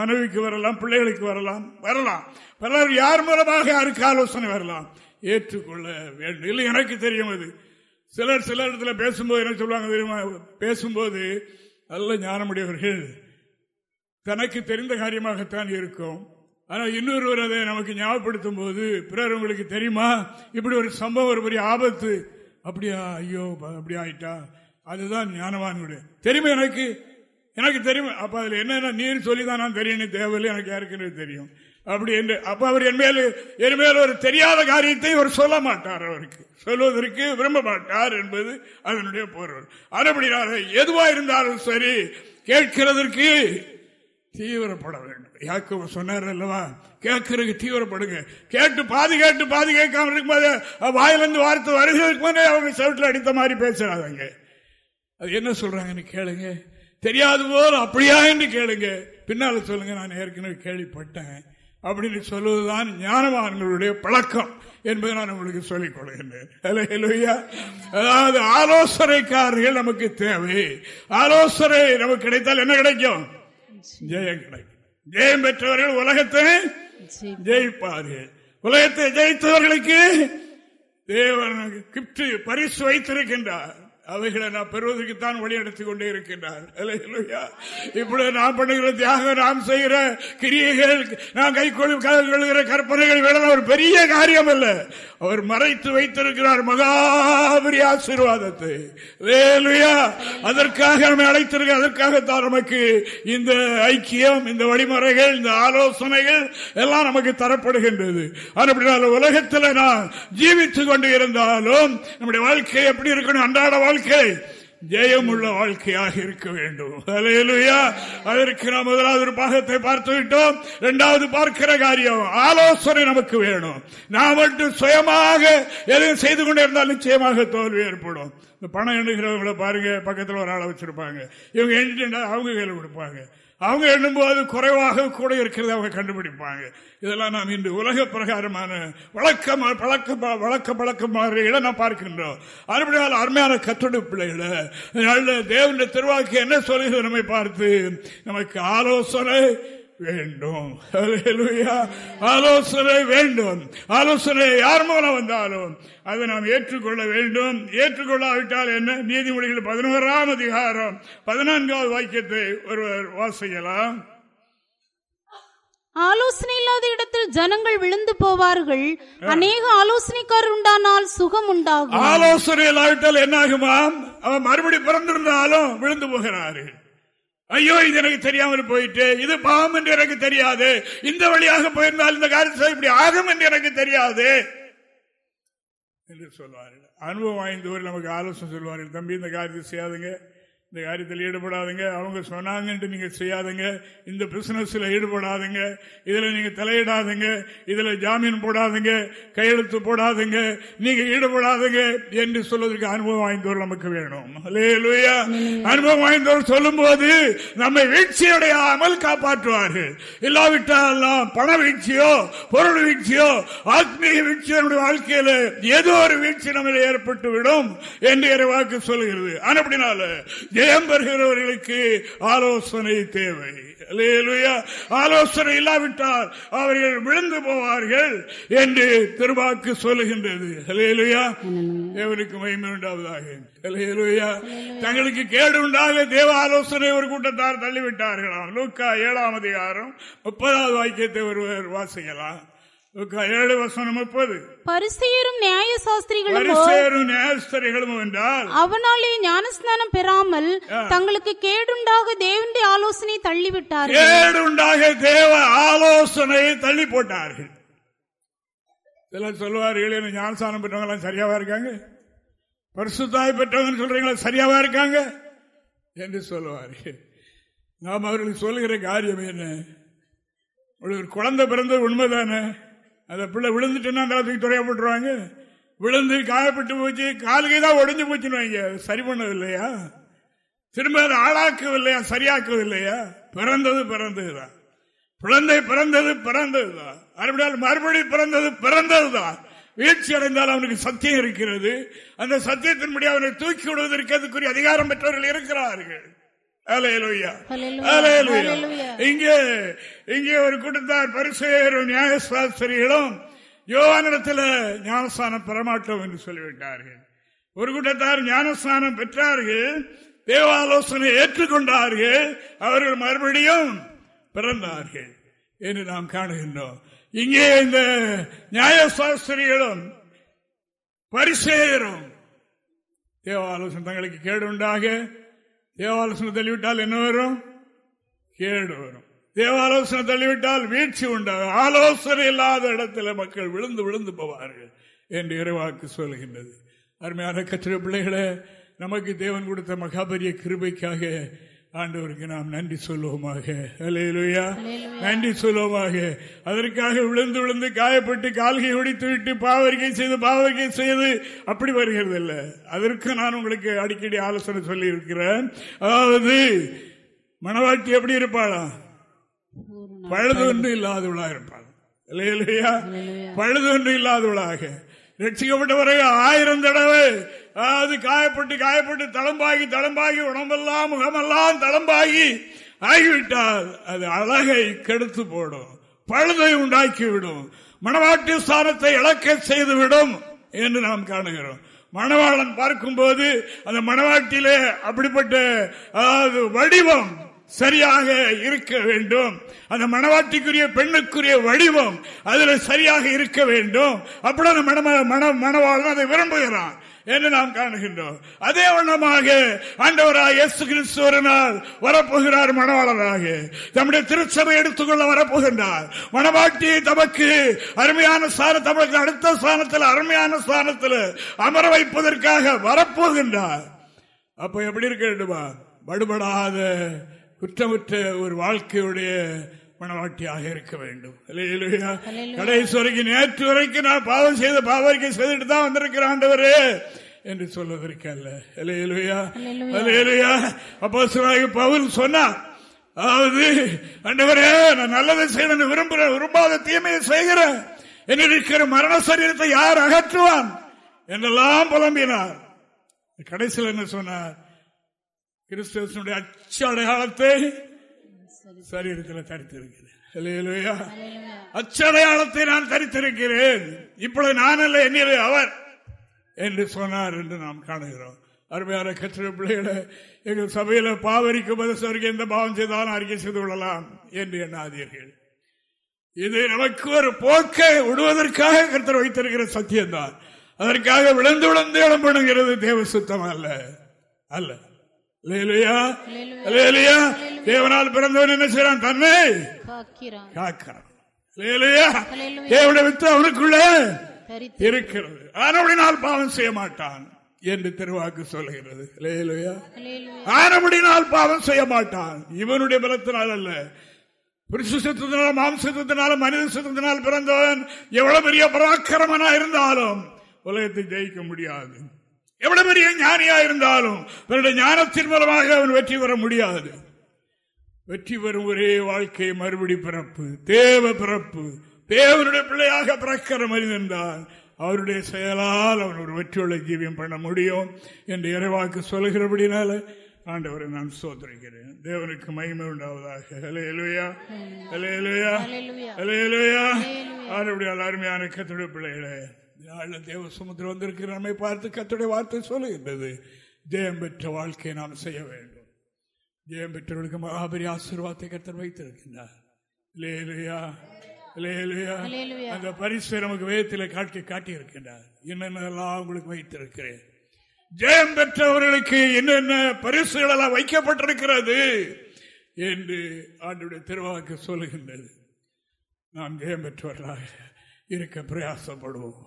மனைவிக்கு வரலாம் பிள்ளைகளுக்கு வரலாம் வரலாம். பலர் யார் மூலமாக யாருக்கு ஆலோசனை வரலாம்? ஏற்றுக்கொள்ள வேண்டும். இல்லை எனக்கு தெரியும் அது. சிலர் சில இடத்துல பேசும்போது என்ன சொல்லுவாங்க தெரியுமா? பேசும்போது நல்ல ஞானமுடையவர்கள். தனக்கு தெரிந்த காரியமாகத்தான் இருக்கும். ஆனால் இன்னொருவர் அதை நமக்கு ஞாபகப்படுத்தும் போது பிறர் உங்களுக்கு தெரியுமா? இப்படி ஒரு சம்பவம் ஒரு பெரிய ஆபத்து. அப்படியா? ஐயோ அப்படி ஆயிட்டா? அதுதான் ஞானவான்களுடைய. தெரியுமா எனக்கு? எனக்கு தெரியும். அப்ப அதுல என்னென்ன நீர் சொல்லிதான் நான் தெரியும் தேவையில்லை. எனக்கு யாருக்குன்னு தெரியும். அப்படி என்று. அப்ப அவர் என் மேல் என் மேல் ஒரு தெரியாத காரியத்தை அவர் சொல்ல மாட்டார் அவருக்கு. சொல்வதற்கு விரும்ப மாட்டார் என்பது அதனுடைய பொருள். அதுபடியாக எதுவா இருந்தாலும் சரி கேட்கிறதற்கு தீவிரப்பட வேண்டும். யாக்கு சொன்னார் அல்லவா? கேட்கறதுக்கு தீவிரப்படுங்க. கேட்டு பாதி கேட்டு பாதி கேட்காம இருக்கும்போது வாயிலிருந்து வார்த்தை வருகிறதுக்கு முன்னே அவங்க செவட்டில் அடித்த மாதிரி பேசுறாங்க அது என்ன சொல்றாங்கன்னு கேளுங்க. தெரியாது போல் அப்படியா என்று கேளுங்க. பின்னால சொல்லுங்க. நான் ஏற்கனவே கேள்விப்பட்டேன். அப்படின்னு சொல்லுவதுதான் ஞானவான்களுடைய பழக்கம் என்பதை நான் உங்களுக்கு சொல்லிக் கொள்கின்றேன் அதாவது ஆலோசனைக்காரர்கள் நமக்கு தேவை. ஆலோசனை நமக்கு கிடைத்தால் என்ன கிடைக்கும்? ஜெயம் கிடைக்கும். ஜெயம் பெற்றவர்கள் உலகத்தை ஜெயிப்பார்கள். உலகத்தை ஜெயித்தவர்களுக்கு தேவன் கிப்ட் பரிசு வைத்திருக்கின்றார். அவைகளை நான் பெறுவதற்குத்தான் நடத்தி கொண்டே இருக்கின்றார். இப்பொழுது நாம் பண்ணுகிற தியாகம் நாம் செய்கிற கிரியைகள் நாம் கை கொள்கிற கற்பனைகள் வேலை ஒரு பெரிய காரியம் அல்ல அவர் மறைத்து வைத்திருக்கிறார் மகாபரி ஆசீர்வாதத்தை. வேலுயா அதற்காக நம்மை அழைத்திருக்க அதற்காகத்தான் நமக்கு இந்த ஐக்கியம் இந்த வழிமுறைகள் இந்த ஆலோசனைகள் எல்லாம் நமக்கு தரப்படுகின்றது. அப்படினால உலகத்தில் நான் ஜீவித்துக் கொண்டு இருந்தாலும் நம்முடைய வாழ்க்கை எப்படி இருக்கணும் அன்றாட வாழ்க்கை ஜெயமுள்ள வாழ்க்கையாக இருக்க வேண்டும். அதற்கு நாம் முதலாவது ஒரு பாகத்தை பார்த்து விட்டோம். இரண்டாவது பார்க்கிற காரியம் ஆலோசனை நமக்கு வேணும். நாம் மட்டும் சுயமாக எதையும் செய்து கொண்டே இருந்தால் நிச்சயமாக தோல்வி ஏற்படும். இந்த பணம் எண்ணுகிறவங்களை பாருங்க பக்கத்தில் ஒரு ஆளை வச்சிருப்பாங்க. இவங்க எண்ணிட்டு அவங்க கையில் கொடுப்பாங்க. அவங்க எண்ணும்போது குறைவாக கூட இருக்கிறத அவங்க கண்டுபிடிப்பாங்க. இதெல்லாம் நாம் இன்று உலக பிரகாரமான வழக்க பழக்க வழக்க பழக்க மாதிரிகளை நாம் பார்க்கின்றோம். அதுபடியால் அருமையான கத்தொடு பிள்ளைகளை நல்ல தேவனுடைய திருவாக்கு என்ன சொல்லுகிறது? நம்மை பார்த்து நமக்கு ஆலோசனை வேண்டும். ஆலோசனை வேண்டும். ஆலோசனை யார் மூலம் வந்தாலும் அதை நாம் ஏற்றுக்கொள்ள வேண்டும். ஏற்றுக்கொள்ளாவிட்டால் என்ன? நீதிமொழிகள் பதினோராம் அதிகாரம் பதினான்காவது வாக்கியத்தை ஒருவர் வாசிக்கலாம். ஆலோசனை இல்லாத இடத்தில் ஜனங்கள் விழுந்து போவார்கள். அநேக ஆலோசனைக்காரர் உண்டானால் சுகம் உண்டாகும். ஆலோசனை இல்லாவிட்டால் என்ன ஆகுமாம்? அவன் மறுபடி பிறந்திருந்தாலும் விழுந்து போகிறார்கள். ஐயோ இது எனக்கு தெரியாமல் போயிட்டு இது பாவம் என்று எனக்கு தெரியாது. இந்த வழியாக போயிருந்தால் இந்த காரியத்தை இப்படி ஆகும் என்று எனக்கு தெரியாது. என்று சொல்வார்கள். அனுபவம் வாய்ந்தவர் நமக்கு ஆலோசனை சொல்வார்கள். தம்பி இந்த காரியத்தை செய்யாதுங்க. இந்த காரியத்தில் ஈடுபடாதுங்க. அவங்க சொன்னாங்கன்ட்டு நீங்க செய்யாதுங்க. இந்த பிசினஸ்ல ஈடுபடாதுங்க. இதுல நீங்க தலையிடாதுங்க. இதுல ஜாமீன் போடாதுங்க. கையெழுத்து போடாதுங்க. நீங்க ஈடுபடாதுங்க என்று சொல்வதற்கு அனுபவம் வாய்ந்தவர் நமக்கு வேணும். அனுபவம் வாய்ந்தவர் சொல்லும் போது நம்மை வீழ்ச்சியடையாமல் காப்பாற்றுவார்கள். இல்லாவிட்டால் பண வீழ்ச்சியோ பொருள் வீழ்ச்சியோ ஆத்மீக வீழ்ச்சி நம்முடைய வாழ்க்கையில ஏதோ ஒரு வீழ்ச்சி நம்ம ஏற்பட்டு விடும் என்று வாக்கு சொல்லுகிறது அப்படினால ஜெயம் பெறுகிறவர்களுக்கு ஆலோசனை தேவை. ஆலோசனை இல்லாவிட்டால் அவர்கள் விழுந்து போவார்கள் என்று திருவாக்கு சொல்லுகின்றது. தங்களுக்கு கேடு உண்டாக தேவ ஆலோசனை ஒரு கூட்டத்தார் தள்ளிவிட்டார்களாம். லூக்கா ஏழாம் அதிகாரம் முப்பதாவது வாக்கியத்தை ஒருவர் வாசிக்கலாம். ஏழு வசனம் முப்பது பரிசெயரும் நியாய சாஸ்திரிகளும் நியாயஸ்திரிகளும் என்றால் அவனாலே ஞானஸ்நானம் பெறாமல் தங்களுக்கு கேடுண்டாக தேவனுடைய ஆலோசனை தள்ளிவிட்டார்கள் கேடுண்டாக தேவ ஆலோசனை தள்ளி போட்டார்கள் சிலர் சொல்லுவார்கள் ஞானஸ்தானம் பெற்றவங்க சரியாவா இருக்காங்க பரிசுத்தாய் பெற்றவங்க சொல்றீங்களா சரியாவா இருக்காங்க என்று சொல்லுவார்கள் நாம் அவர்களுக்கு சொல்லுகிற காரியம் என்ன ஒரு குழந்தை பிறந்தது உண்மைதானே அந்த பிள்ளை விழுந்துட்டுன்னா அந்த தூக்கி துறையா போட்டுருவாங்க. விழுந்து காயப்பட்டு போச்சு காலுகை தான் உடஞ்சு போச்சுன்னு வைங்க. சரி இல்லையா திரும்ப அதை ஆளாக்கவில்லையா? சரியாக்கவில்லையா? பிறந்தது பிறந்ததுதான் குழந்தை பிறந்தது பிறந்ததுதான் மறுபடியும் மறுபடியும் பிறந்தது பிறந்ததுதான் வீழ்ச்சி அடைந்தால் அவனுக்கு சத்தியம் இருக்கிறது. அந்த சத்தியத்தின்படி அவனை தூக்கி விடுவதற்கு அதுக்குரிய அதிகாரம் பெற்றவர்கள் இருக்கிறார்கள். இங்கே இங்கே ஒரு கூட்டத்தார் பரிசேரும் நியாயசாஸ்திரிகளும் யோகானிடத்தில் ஞானஸ்தானம் பெறமாட்டோம் என்று சொல்லிவிட்டார்கள். ஒரு கூட்டத்தார் ஞானஸ்தானம் பெற்றார்கள் தேவாலோசனை ஏற்றுக்கொண்டார்கள் அவர்கள் மறுபடியும் பிறந்தார்கள் என்று நாம் காணுகின்றோம். இங்கே இந்த நியாயசாஸ்திரிகளும் பரிசேரும் தேவாலோசனை தங்களுக்கு கேடு உண்டாக தேவாலோசனை தள்ளிவிட்டால் என்ன வரும்? கேடு வரும். தேவாலோசனை தள்ளிவிட்டால் வீழ்ச்சி உண்டாகும். ஆலோசனை இல்லாத இடத்துல மக்கள் விழுந்து விழுந்து போவார்கள் என்று இறைவாக்கு சொல்கின்றது. அருமையான கற்ற பிள்ளைகளை நமக்கு தேவன் கொடுத்த மகாபரிய கிருபைக்காக ஆண்டவருக்கு நாம் நன்றி சொல்லுவோமாக. அலையலுயா நன்றி சொல்லுவோமாக. அதற்காக விழுந்து விழுந்து காயப்பட்டு கால்கை ஒடித்து விட்டு பாவரிக்கை செய்து பாவரிக்கை செய்து அப்படி வருகிறது இல்ல அதற்கு நான் உங்களுக்கு அடிக்கடி ஆலோசனை சொல்லி இருக்கிறேன் அதாவது மனவாட்டி எப்படி இருப்பாளா? பழுது ஒன்று இல்லாதவளா இருப்பாள். இல்லையா பழுது ஒன்று இல்லாதவளாக. ரட்சிக்கப்பட்டவரை ஆயிரம் தடவை. அது காயப்பட்டு காயப்பட்டு தளம்பாகி தளம்பாகி உடம்பெல்லாம் முகமெல்லாம் தளம்பாகி ஆகிவிட்டால் அது அழகை கெடுத்து போடும். பழுதை உண்டாக்கிவிடும். மணவாட்டி ஸ்தானத்தை இழக்க செய்துவிடும் என்று நாம் காணுகிறோம். மணவாளன் பார்க்கும்போது அந்த மணவாட்டிலே அப்படிப்பட்ட அதாவது வடிவம் சரியாக இருக்க வேண்டும். அந்த மணவாட்டிக்குரிய பெண்ணுக்குரிய வடிவம் அதுல சரியாக இருக்க வேண்டும். அப்படி மன மனவாளன் அதை விரும்புகிறான் என்று நாம் காணுகின்றோம். அதே வண்ணமாக ஆண்டவராக எஸ் கிறிஸ்து வரப்போகிறார் மணவாளராக தம்முடைய திருச்சபை எடுத்துக்கொள்ள வரப்போகின்றார். மணவாட்டி தமக்கு அருமையான ஸ்தானம் தமக்கு அடுத்த ஸ்தானத்தில் அருமையான ஸ்தானத்தில் அமர வைப்பதற்காக வரப்போகின்றார். அப்ப எப்படி இருக்க வேண்டுமா? படுபடாத குற்றமற்ற ஒரு வாழ்க்கையுடைய மனவாட்டியாக இருக்க வேண்டும். கடைசி வரைக்கும் நேற்று வரைக்கும் நான் பாவம் செய்த பாவரிக்கை செய்துட்டு தான் வந்திருக்கிறேன் ஆண்டவரே என்று சொல்வதற்கு அல்ல. அப்போ பவுல் சொன்னார் அதாவது அண்டவரே நான் நல்லதை செய்யணும் விரும்புகிறேன் விரும்பாத தீமையை செய்கிறேன். என்ன இருக்கிற மரண சரீரத்தை யார் அகற்றுவான்? என்றெல்லாம் புலம்பினார். கடைசியில் என்ன சொன்னார்? கிறிஸ்துவனுடைய அச்ச அடையாளத்தை சரீரத்தில் தரித்திருக்கிறேன் அச்சடையாளத்தை நான் தரித்திருக்கிறேன். இப்பொழுது நான் அல்ல என்னிலே அவர் என்று சொன்னார் என்று நாம் காணுகிறோம். அருமையான கற்ற பிள்ளைகளை எங்கள் சபையில பாவரிக்கும் மதசவருக்கு எந்த பாவம் செய்தாலும் அறிக்கை செய்து கொள்ளலாம் என்று எண்ணாதீர்கள். இது நமக்கு ஒரு போக்கை விடுவதற்காக கருத்தர் வைத்திருக்கிற சத்தியம்தான். அதற்காக விழுந்து விழுந்து இடம்படுகிறது தேவ சுத்தம் அல்ல. அல்ல. தேவனால் பிறந்தவன் என்ன செய்யறான் தன்னை காக்கிறான். விட்டு அவனுக்குள்ள இருக்கிறது. ஆனவடினால் பாவம் செய்ய மாட்டான் என்று திருவாக்கு சொல்லுகிறது. ஆனபடினால் பாவம் செய்ய மாட்டான். இவனுடைய பலத்தினால் அல்ல. புருஷத்தினால மாம்சத்தினால மனித சத்தத்தினால் பிறந்தவன் எவ்வளவு பெரிய பராக்கிரமனா இருந்தாலும் உலகத்தை ஜெயிக்க முடியாது. எவ்வளவு பெரிய ஞானியா இருந்தாலும் தன்னுடைய ஞானத்தின் மூலமாக அவன் வெற்றி பெற முடியாது. வெற்றி பெறும் ஒரே வாழ்க்கை மறுபடி பிறப்பு தேவ பிறப்பு. தேவனுடைய பிள்ளையாக பிறக்கிற மனிதன் தான் அவருடைய செயலால் அவன் ஒரு வெற்றியுள்ள ஜீவியம் பண்ண முடியும் என்று இறைவாக்கு சொல்லுகிறபடினால ஆண்டவரை நான் சோதரிக்கிறேன் தேவனுக்கு மகிமை உண்டாவதாக. அருமையான கத்துடைய பிள்ளைகளே தேவ சமுத்திரம் வந்திருக்கிற நம்மை பார்த்து கத்துடைய வார்த்தை சொல்லுகின்றது. ஜெயம் பெற்ற வாழ்க்கையை நாம் செய்ய வேண்டும். ஜெயம் பெற்றவர்களுக்கு மகாபரி ஆசீர்வாதத்தை கத்தர் வைத்திருக்கின்றார். அந்த பரிசு நமக்கு வேதத்தில் காட்டி காட்டி இருக்கின்றார் என்னென்னலாம் உங்களுக்கு வைத்திருக்கிறேன். ஜெயம் பெற்றவர்களுக்கு என்னென்ன பரிசுகள் எல்லாம் வைக்கப்பட்டிருக்கிறது என்று ஆண்டுடைய திருவாக்கு சொல்லுகின்றது. நாம் ஜெயம் பெற்றவர்களாக இருக்க பிரயாசப்படுவோம்.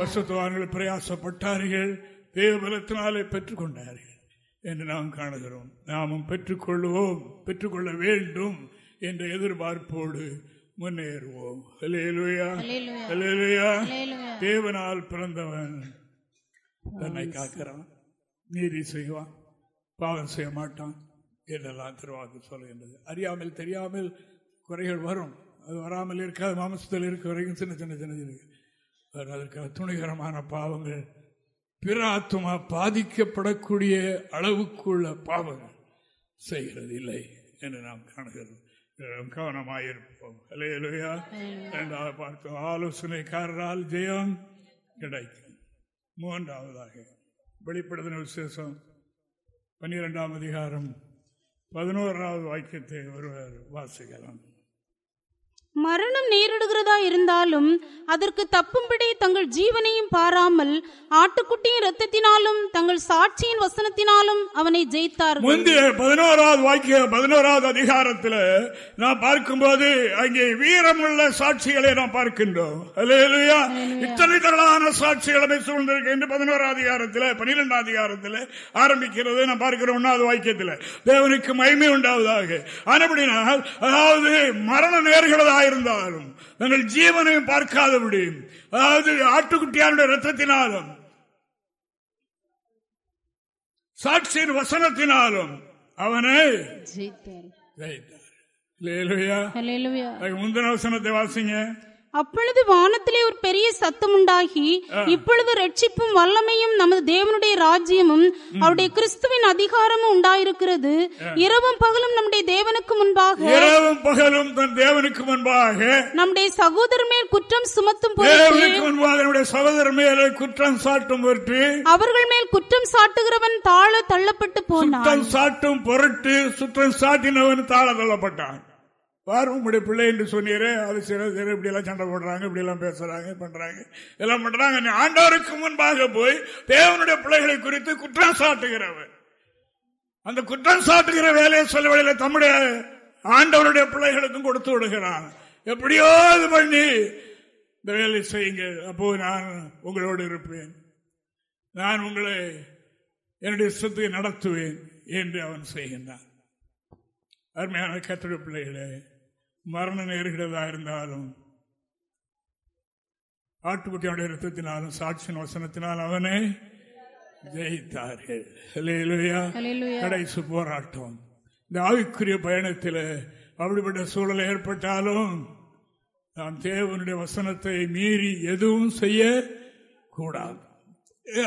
பசுத்துவார்கள் பிரயாசப்பட்டார்கள். தேவபலத்தினாலே பெற்றுக்கொண்டார்கள் என்று நாம் காணுகிறோம். நாமும் பெற்றுக்கொள்வோம் பெற்றுக்கொள்ள வேண்டும் என்ற எதிர்பார்ப்போடு முன்னேறுவோம். தேவனால் பிறந்தவன் தன்னை காக்கிறான் நீதி செய்வான். பாவம் செய்ய மாட்டான் என்றெல்லாம் திருவாக்கு சொல்கின்றது அறியாமல் தெரியாமல் குறைகள் வரும். அது வராமல் இருக்காது. மாமசத்தில் இருக்க வரைக்கும் சின்ன சின்ன சின்ன அதற்காக துணிகரமான பாவங்கள். பிற ஆத்மா பாதிக்கப்படக்கூடிய அளவுக்குள்ள பாவங்கள் செய்கிறது இல்லை என்று நாம் காணுகிறோம். கவனமாயிருப்போம். அலையலுயா இரண்டாவது பார்த்தோம் ஆலோசனைக்காரரால் ஜெயம் கிடைக்கும். மூன்றாவதாக வெளிப்படுத்தின விசேஷம் பன்னிரெண்டாம் அதிகாரம் பதினோராவது வாக்கியத்தை ஒருவர் வாசிக்கலாம். மரணம் நேரிடுகிறதா இருந்தாலும் அதற்கு தப்பும்படி தங்கள் ஜீவனையும் பாராமல் ஆட்டுக்குட்டியின் ரத்தத்தினாலும் தங்கள் சாட்சியின் வசனத்தினாலும் அவனை ஜெயித்தார் முந்தைய பதினோராவது வாக்கிய பதினோராவது அதிகாரத்தில் நாம் பார்க்கும்போது அங்கே வீரமுள்ள சாட்சிகளை நாம் பார்க்கின்றோம். இத்தனை தரலான சாட்சிகளை சூழ்ந்திருக்கு என்று பதினோராவது அதிகாரத்தில் பனிரெண்டாம் அதிகாரத்தில் ஆரம்பிக்கிறது. நாம் பார்க்கிறோம் ஒன்னாவது வாக்கியத்தில் தேவனுக்கு மகிமை உண்டாவதாக. ஆனப்படினால் அதாவது மரண நேர்கிறதா இருந்தாலும் தங்கள் ஜீவனையும் பார்க்காதபடி அதாவது ஆட்டுக்குட்டியாருடைய ரத்தத்தினாலும் சாட்சியின் வசனத்தினாலும் அவனை முந்தின வசனத்தை வாசிங்க. அப்பொழுது வானத்திலே ஒரு பெரிய சத்தம் உண்டாகி இப்பொழுது ரட்சிப்பும் வல்லமையும் நமது தேவனுடைய ராஜ்யமும் அவருடைய கிறிஸ்துவின் அதிகாரமும் உண்டாயிருக்கிறது. இரவும் பகலும் நம்முடைய தேவனுக்கு முன்பாக இரவும் பகலும் தன் தேவனுக்கு முன்பாக நம்முடைய சகோதரர் மேல் குற்றம் சுமத்தும் முன்பாக நம்முடைய சகோதரர் மேல் குற்றம் சாட்டும் பொருட்டு அவர்கள் மேல் குற்றம் சாட்டுகிறவன் தாழ தள்ளப்பட்டு போனான். சாட்டும் பொருட்டு சுற்றம் சாட்டினவன் தாழ தள்ளப்பட்டான். பாரு உங்களுடைய பிள்ளை என்று சொன்னீரே அது சில சில இப்படியெல்லாம் சண்டை போடுறாங்க இப்படி எல்லாம் பேசுறாங்க பண்றாங்க. எல்லாம் பண்றாங்க. ஆண்டவருக்கு முன்பாக போய் தேவனுடைய பிள்ளைகளை குறித்து குற்றம் சாட்டுகிறவர். அந்த குற்றம் சாட்டுகிற வேலையை சொல்ல வழியில தம்முடைய ஆண்டவருடைய பிள்ளைகளுக்கும் கொடுத்து விடுகிறான். எப்படியோ இது பண்ணி இந்த வேலை செய்யுங்க. அப்போ நான் உங்களோடு இருப்பேன். நான் உங்களை என்னுடைய சொத்தை நடத்துவேன் என்று அவன் செய்கின்றான். அருமையான கத்திர பிள்ளைகளே மரணம் நேருகிறதா இருந்தாலும் ஆட்டுக்குட்டியோட ரத்தத்தினாலும் சாட்சியின் வசனத்தினால் அவனை ஜெயித்தார்கள். கடைசி போராட்டம். இந்த ஆவிக்குரிய பயணத்தில் அப்படிப்பட்ட சூழல் ஏற்பட்டாலும் நாம் தேவனுடைய வசனத்தை மீறி எதுவும் செய்ய கூடாது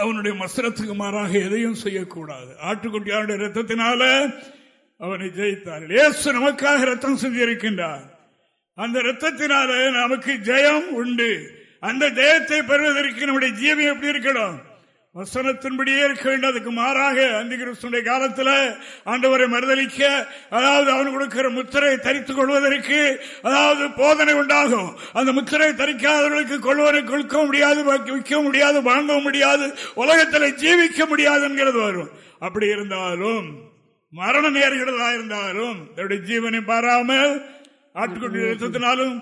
அவனுடைய வசனத்துக்கு மாறாக எதையும் செய்யக்கூடாது. ஆட்டுக்குட்டியாருடைய ரத்தத்தினால அவனை ஜெயித்தார் இயேசு நமக்காக ரத்தம் செஞ்சிருக்கின்றார் அந்த ரத்தத்தினால நமக்கு ஜெயம் உண்டு. அந்த ஜெயத்தை பெறுவதற்கு நம்முடைய ஜீவம் எப்படி இருக்கணும்? வசனத்தின்படியே இருக்க வேண்டும். அதுக்கு மாறாக அந்த கிறிஸ்துடைய காலத்தில் ஆண்டவரை மறுதளிக்க அதாவது அவன் கொடுக்கிற முத்திரை தரித்துக் கொள்வதற்கு அதாவது போதனை உண்டாகும். அந்த முத்திரை தரிக்காதவர்களுக்கு கொள்வனை கொடுக்க முடியாது விற்க முடியாது வாங்க முடியாது உலகத்தில் ஜீவிக்க முடியாது என்கிறது வரும். அப்படி இருந்தாலும் மரண நேர்கிறதா இருந்தாலும் தன்னுடைய ஜீவனை பாராமல் ஆட்டுக்குட்டி ரத்தத்தினாலும்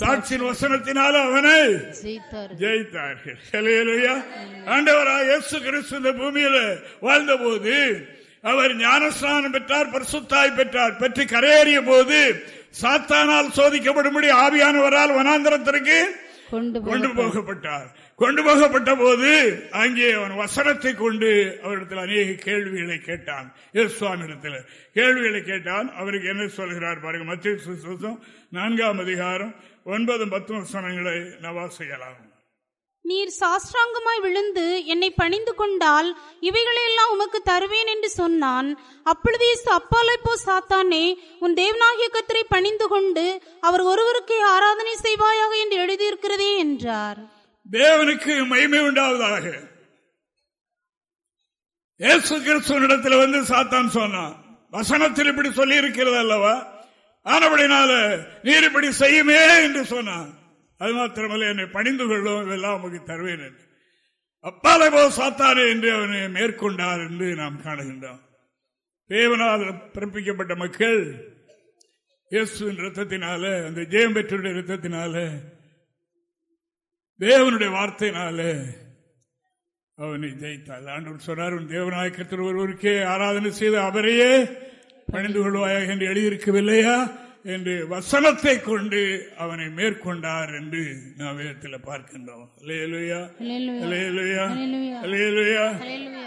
சாட்சியின் வசனத்தினாலும் அவனை ஜெயித்தார்கள். ஆண்டவராக இயேசு கிறிஸ்து இந்த பூமியில வாழ்ந்த போது அவர் ஞானஸ்நானம் பெற்றார் பரிசுத்தாய் பெற்றார் பெற்று கரையேறிய போது சாத்தானால் சோதிக்கப்படும்படி ஆவியானவரால் வனாந்திரத்திற்கு கொண்டு போகப்பட்டார். கொண்டு போகப்பட்ட போது அங்கே அவன் வசனத்தை கொண்டு அவரிடத்தில் அநேக கேள்விகளை கேட்டான். சுவாமியிடத்தில் கேள்விகளை கேட்டான். அவருக்கு என்ன சொல்கிறார் பாருங்க மத்திய நான்காம் அதிகாரம் ஒன்பது பத்து வசனங்களை நவா செய்யலாம். நீர் சாஸ்திராங்கமாய் விழுந்து என்னை பணிந்து கொண்டால் இவைகளையெல்லாம் உமக்கு தருவேன் என்று சொன்னான். அப்பொழுது அப்பாலை போ சாத்தானே உன் தேவனாகிய கத்திரை பணிந்து கொண்டு அவர் ஒருவருக்கே ஆராதனை செய்வாயாக என்று எழுதியிருக்கிறதே என்றார். தேவனுக்கு மகிமை உண்டாவதாக. இயேசு கிறிஸ்துவனிடத்தில் வந்து சாத்தான் சொன்னான். வசனத்தில் இப்படி சொல்லி இருக்கிறது அல்லவா? ஆனபடினால நீர் இப்படி செய்யுமே என்று சொன்னான். அது மாத்திரமல்ல என்னை பணிந்து கொள்ளும் இதெல்லாம் உமக்கு தருவேன் என்று. அப்பாலை போ சாத்தானே என்று அவனை மேற்கொண்டார் என்று நாம் காணுகின்றோம். தேவனால் பிறப்பிக்கப்பட்ட மக்கள் இயேசுவின் ரத்தத்தினால அந்த ஜெயம் பெற்றுடைய ரத்தத்தினால தேவனுடைய வார்த்தையினால அவனை ஜெயித்தாள். ஆண்டவர் சொன்னார் உன் தேவநாயக்கத்தில் ஒருவருக்கே ஆராதனை செய்து அவரையே பணிந்து கொள்வாயாக என்று எழுதியிருக்கவில்லையா? என்று வசனத்தை கொண்டு அவனை மேற்கொண்டார் என்று நாம் வேதத்தில் பார்க்கின்றோம்.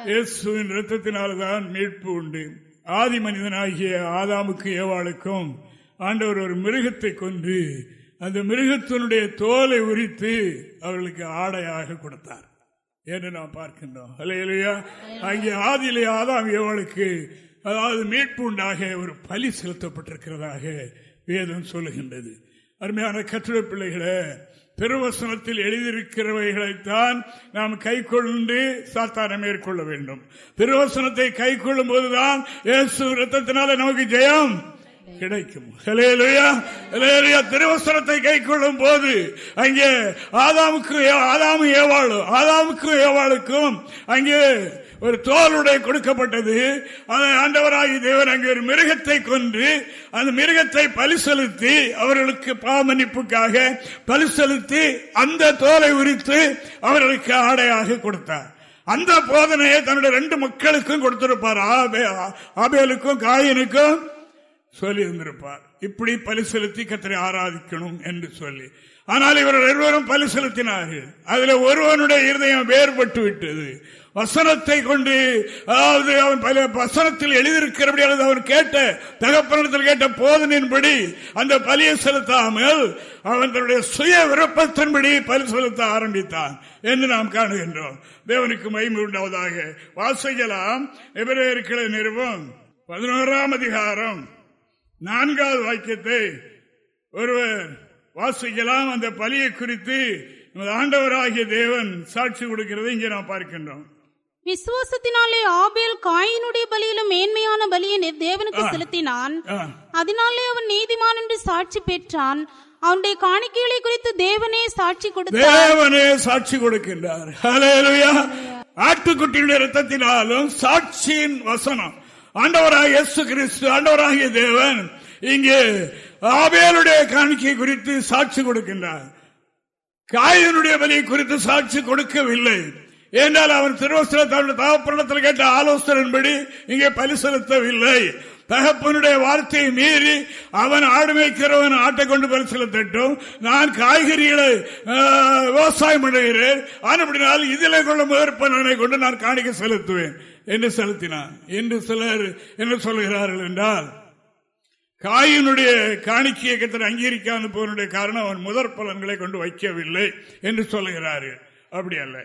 இயேசுவின் ரத்தத்தினால்தான் மீட்பு உண்டு. ஆதி மனிதனாகிய ஆதாமுக்கு ஏவாளுக்கும் ஆண்டவர் ஒரு மிருகத்தை கொண்டு அந்த மிருகத்தினுடைய தோலை உரித்து அவர்களுக்கு ஆடையாக கொடுத்தார். என்று நாம் பார்க்கின்றோம். இல்லையா அங்கே ஆதியிலே ஆதாம் எவளுக்கு அதாவது மீட்பு உண்டாக ஒரு பலி செலுத்தப்பட்டிருக்கிறதாக வேதம் சொல்லுகின்றது. அருமையான கற்றுட பிள்ளைகளை திருவசனத்தில் எழுதியிருக்கிறவைகளைத்தான் நாம் கை கொண்டு சாத்தான மேற்கொள்ள வேண்டும். திருவசனத்தை கை கொள்ளும் போதுதான் ரத்தத்தினால நமக்கு ஜெயம். கிடைக்கும். திருவசனத்தை கை கொள்ளும் போது அங்கே ஆதாமுக்கு ஆதாமு ஏவாளும் ஆதாமுக்கும் ஏவாளுக்கும் அங்கே ஒரு தோலுடை கொடுக்கப்பட்டது. ஆண்டவராகி தேவன் அங்கே ஒரு மிருகத்தை கொன்று அந்த மிருகத்தை பலி செலுத்தி அவர்களுக்கு பாமன்னிப்புக்காக பலி செலுத்தி அந்த தோலை உரித்து அவர்களுக்கு ஆடையாக கொடுத்தார். அந்த போதனையை தன்னுடைய ரெண்டு மக்களுக்கும் கொடுத்திருப்பார். ஆபேலுக்கும் காயனுக்கும் சொல்லி இருந்திருப்பார் இப்படி பலி செலுத்தி கத்தரை ஆராதிக்கணும் என்று சொல்லி. ஆனால் இவர்கள் இருவரும் பலி செலுத்தினார்கள். அதுல ஒருவனுடைய இருதயம் வேறுபட்டு விட்டது. வசனத்தை கொண்டு அதாவது அவன் பல வசனத்தில் எழுதியிருக்கிறபடி அல்லது அவன் கேட்ட தகப்பனத்தில் கேட்ட போதனின்படி அந்த பலியை செலுத்தாமல் அவன் தன்னுடைய சுய விருப்பத்தின்படி பலி செலுத்த ஆரம்பித்தான் என்று நாம் காணுகின்றோம். தேவனுக்கு மயிமை உண்டாவதாக வாசிக்கலாம். எபிரேயர்களை நிறுவம் பதினோராம் அதிகாரம். நான்காவது வாக்கியத்தை ஒருவர் வாசிக்கலாம். அந்த பலியை குறித்து ஆண்டவராகிய தேவன் சாட்சி கொடுக்கிறது இங்கே நாம் பார்க்கின்றோம். விசுவாசத்தினாலே ஆபேல் காயினுடைய பலியிலும் மேன்மையான பலியை தேவனுக்கு செலுத்தினான். அதனாலே அவன் நீதிமான் என்று சாட்சி பெற்றான். அவனுடைய காணிக்கைகளை குறித்து தேவனே சாட்சி கொடுத்தார். தேவனே சாட்சி கொடுக்கின்றார். ஆட்டுக்குட்டியுடைய ரத்தத்தினாலும் சாட்சியின் வசனம். ஆண்டவராக இயேசு கிறிஸ்து ஆண்டவராகிய தேவன் இங்கே ஆபேலுடைய காணிக்கை குறித்து சாட்சி கொடுக்கின்றார். காயனுடைய வலியை குறித்து சாட்சி கொடுக்கவில்லை. ஏனால் அவன் திருவசன தகப்பனத்தில் கேட்ட ஆலோசனையின்படி இங்கே பலி செலுத்தவில்லை. தகப்பனுடைய வார்த்தையை மீறி அவன் ஆடு மேய்க்கிறவன் ஆட்டை கொண்டு பலி செலுத்தட்டும். நான் காய்கறிகளை விவசாயம் பண்ணுகிறேன் ஆனப்படினால் இதில் கொள்ள முயற்பனை கொண்டு நான் காணிக்க செலுத்துவேன். என்று செலுத்தினான். என்று சிலர் என்ன சொல்கிறார்கள் என்றால் காயினுடைய காணிக்கையை கத்தர் அங்கீகரிக்காமல் போவனுடைய காரணம் அவன் முதற் பலன்களை கொண்டு வைக்கவில்லை என்று சொல்லுகிறார்கள். அப்படி அல்ல.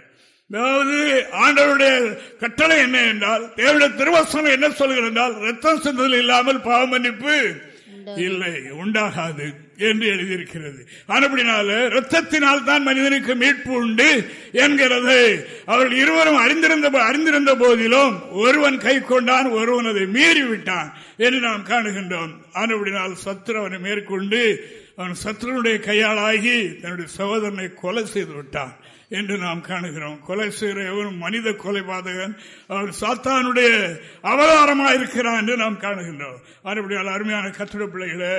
அதாவது ஆண்டவருடைய கட்டளை என்ன என்றால் தேவையான திருவசனம் என்ன சொல்கிறது என்றால் ரத்தம் சிந்தல் இல்லாமல் பாவ மன்னிப்பு இல்லை உண்டாகாது என்று எழுதியிருக்கிறது. அப்படினால ரத்தத்தினால் தான் மனிதனுக்கு மீட்பு உண்டு என்கிறது. அவர்கள் இருவரும் அறிந்திருந்த அறிந்திருந்த போதிலும் ஒருவன் கை கொண்டான் ஒருவன் அதை மீறிவிட்டான் என்று நாம் காணுகின்றோம். ஆனபடினால் சத்ரு அவனை மேற்கொண்டு அவன் சத்ருனுடைய கையாளாகி தன்னுடைய சகோதரனை கொலை செய்து விட்டான். என்று நாம் காணுகிறோம். கொலை செய்கிற எவரும் மனித கொலை பாதகன் அவர் சாத்தானுடைய அவதாரமாக இருக்கிறான் என்று நாம் காணுகின்றோம். அதுபடியால் அருமையான கத்திர பிள்ளைகளை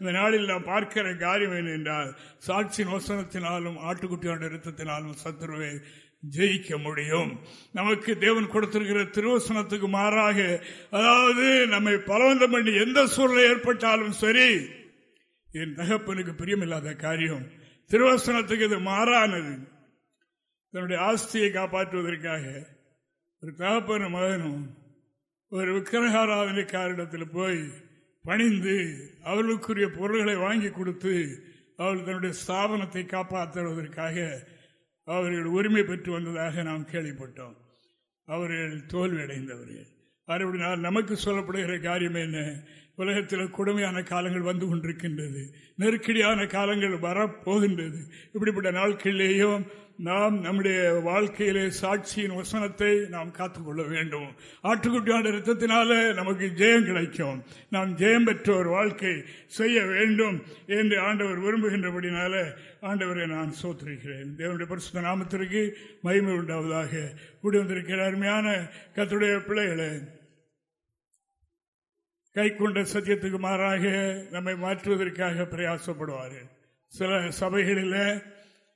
இந்த நாளில் நாம் பார்க்கிற காரியம் என்றால் சாட்சி நோசனத்தினாலும் ஆட்டுக்குட்டியோட நிறுத்தத்தினாலும் சத்துருவை ஜெயிக்க முடியும். நமக்கு தேவன் கொடுத்திருக்கிற திருவசனத்துக்கு மாறாக அதாவது நம்மை பலவந்தம் பண்ணி எந்த சூழ்நிலை ஏற்பட்டாலும் சரி என் தகப்பனுக்கு பிரியமில்லாத காரியம் திருவசனத்துக்கு இது மாறானது. தன்னுடைய ஆஸ்தியை காப்பாற்றுவதற்காக ஒரு தகப்பன மகனும் ஒரு விக்கிரகாராதனைக்காரிடத்தில் போய் பணிந்து அவர்களுக்குரிய பொருள்களை வாங்கி கொடுத்து அவர்கள் தன்னுடைய ஸ்தாபனத்தை காப்பாற்றுவதற்காக அவர்கள் உரிமை பெற்று வந்ததாக நாம் கேள்விப்பட்டோம். அவர்கள் தோல்வி அடைந்தவர்கள் நமக்கு சொல்லப்படுகிற காரியம் என்ன? உலகத்தில் கொடுமையான காலங்கள் வந்து கொண்டிருக்கின்றது. நெருக்கடியான காலங்கள் வரப்போகின்றது. இப்படிப்பட்ட நாட்களிலேயும் நாம் நம்முடைய வாழ்க்கையிலே சாட்சியின் வசனத்தை நாம் காத்துக்கொள்ள வேண்டும். ஆட்டுக்குட்டியான ரத்தத்தினால நமக்கு ஜெயம் கிடைக்கும். நாம் ஜெயம் பெற்ற ஒரு வாழ்க்கை செய்ய வேண்டும் என்று ஆண்டவர் விரும்புகின்றபடினால ஆண்டவரை நான் சோத்திருக்கிறேன் தேவனுடைய பரிசுத்த நாமத்திற்கு மகிமை உண்டாவதாக கூடி வந்திருக்கிற அருமையான கத்துடைய பிள்ளைகளை கை கொண்ட சத்தியத்துக்கு மாறாக நம்மை மாற்றுவதற்காக பிரயாசப்படுவார்கள். சில சபைகளில்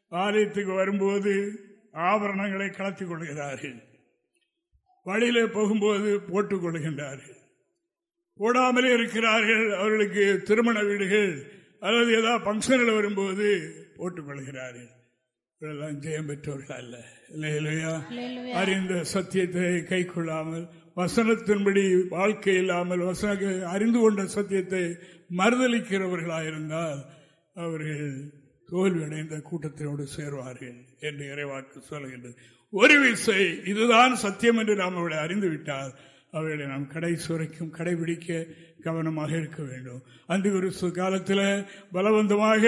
ஆலயத்துக்கு வரும்போது ஆபரணங்களை கலத்திக் கொள்கிறார்கள். வழியில போகும்போது போட்டுக் கொள்கின்றார்கள். போடாமலே இருக்கிறார்கள் அவர்களுக்கு திருமண வீடுகள் அல்லது ஏதாவது பங்கனில் வரும்போது போட்டுக் கொள்கிறார்கள். இதெல்லாம் ஜெயம் பெற்றவர்கள் அல்ல. இல்லையா? அறிந்த சத்தியத்தை கை கொள்ளாமல் வசனத்தின்படி வாழ்க்கை இல்லாமல் வசன அறிந்து கொண்ட சத்தியத்தை மறுதளிக்கிறவர்களாயிருந்தால் அவர்கள் தோல்வியடைந்த கூட்டத்தினோடு சேர்வார்கள் என்று இறைவாக்கு சொல்கின்றது ஒரு விசை இதுதான் சத்தியம் என்று நாம் அவளை அறிந்துவிட்டால் அவர்களை நாம் கடை சுரைக்கும் கடைபிடிக்க கவனமாக இருக்க வேண்டும். அந்த ஒரு காலத்தில் பலவந்தமாக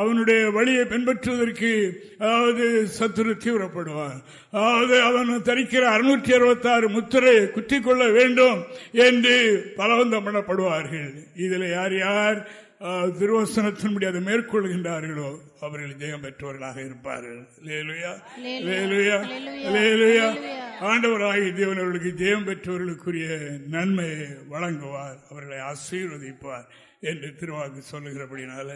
அவனுடைய வழியை பின்பற்றுவதற்கு அதாவது சத்துரு தீவிரப்படுவான். அதாவது அவன் தரிக்கிற அறுநூற்றி அறுபத்தி ஆறு முத்திரை குத்திக் கொள்ள வேண்டும் என்று பலவந்தம் பண்ணப்படுவார்கள். இதில் யார் யார்? திருவசனத்தின்படி அதை மேற்கொள்கின்றார்களோ அவர்கள் ஜெயம் பெற்றவர்களாக இருப்பார்கள். ஆண்டவராகி தேவனவர்களுக்கு ஜெயம் பெற்றவர்களுக்குரிய நன்மையை வழங்குவார் அவர்களை ஆசீர்வதிப்பார் என்று திருவாக்கு சொல்லுகிறபடினால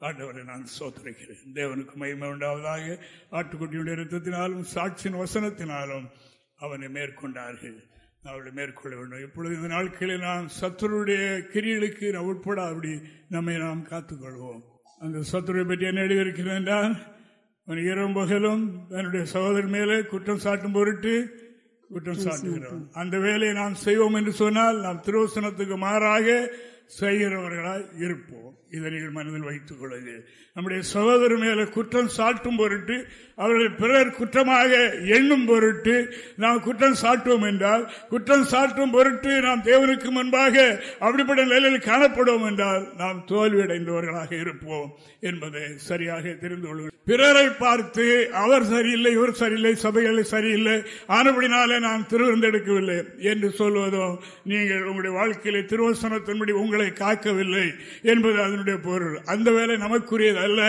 ஆண்டவரை நான் சோத்தரிக்கிறேன் தேவனுக்கு மகிமை உண்டாவதாக. ஆட்டுக்குட்டியுடைய ரத்தத்தினாலும் சாட்சியின் வசனத்தினாலும் அவனை மேற்கொண்டார்கள். அவர்களை மேற்கொள்ள வேண்டும். இப்பொழுது இந்த நாட்களில் நாம் சத்துருடைய கிரிகளுக்கு உட்பட அப்படி நம்மை நாம் காத்துக்கொள்வோம். அந்த சத்துருவை பற்றி என்ன எழுதியிருக்கிறேன் என்றால் இரவும் பகலும் தன்னுடைய சகோதரர் மேலே குற்றம் சாட்டும் பொருட்டு குற்றம் சாட்டுகிறோம் அந்த வேலையை நாம் செய்வோம் என்று சொன்னால் நாம் திருவசனத்துக்கு மாறாக செய்கிறவர்களாய் இருப்போம். இதை நீங்கள் மனதில் வைத்துக் கொள்ளுங்கள். நம்முடைய சகோதரர் மேல குற்றம் சாட்டும் பொருட்டு அவர்கள் பிறர் குற்றமாக எண்ணும் பொருட்டு நாம் குற்றம் சாட்டுவோம் என்றால் குற்றம் சாட்டும் பொருட்டு நாம் தேவனுக்கு முன்பாக அப்படிப்பட்ட நிலையில் காணப்படுவோம் என்றால் நாம் தோல்வியடைந்தவர்களாக இருப்போம் என்பதை சரியாக தெரிந்து கொள்வோம் பிறரை பார்த்து அவர் சரியில்லை இவர் சரியில்லை சபைகள் சரியில்லை ஆனபடினாலே நான் திருவிருந்தெடுக்கவில்லை என்று சொல்வதும் நீங்கள் உங்களுடைய வாழ்க்கையிலே திருவசனத்தின்படி உங்களை காக்கவில்லை என்பது அதனுடைய பொருள். அந்த வேலை நமக்குரியது அல்ல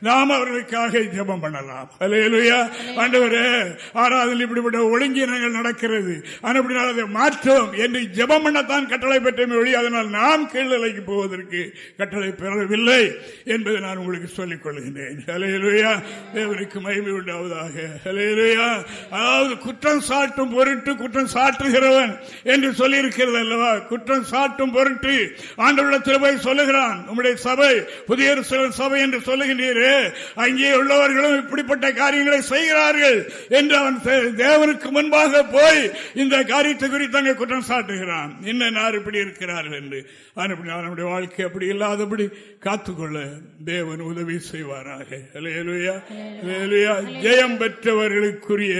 நாம் அவர்களுக்காக ஜபம் பண்ணலாம். அலையலுயா ஆண்டவரே ஆராதனை இப்படிப்பட்ட ஒழுங்கினங்கள் நடக்கிறது. அப்படினால் அதை மாற்றோம் என்று ஜபம் பண்ணத்தான் கட்டளை பெற்றமே ஒழி அதனால் நாம் கீழ்நிலைக்கு போவதற்கு கட்டளை பெறவில்லை என்பதை நான் உங்களுக்கு சொல்லிக் கொள்கின்றேன். அலையலுயா தேவனுக்கு மகிமை உண்டாவதாக. அலையலுயா அதாவது குற்றம் சாட்டும் பொருட்டு குற்றம் சாட்டுகிறவன் என்று சொல்லியிருக்கிறது அல்லவா? குற்றம் சாட்டும் பொருட்டு ஆண்டவரிடத்தில் போய் சொல்லுகிறான். உங்களுடைய சபை புதிய சபை என்று சொல்லுகின்றீரே அங்கே உள்ளவர்களும் இப்படிப்பட்ட காரியங்களை செய்கிறார்கள் என்று அவன் தேவனுக்கு முன்பாக போய் இந்த காரியத்தை குறித்து அங்கே குற்றம் சாட்டுகிறான். இன்னும் யார் இப்படி இருக்கிறார்கள் என்று? நம்முடைய வாழ்க்கை அப்படி இல்லாதபடி காத்துக்கொள்ள தேவன் உதவி செய்வாராக. ஜெயம் பெற்றவர்களுக்குரிய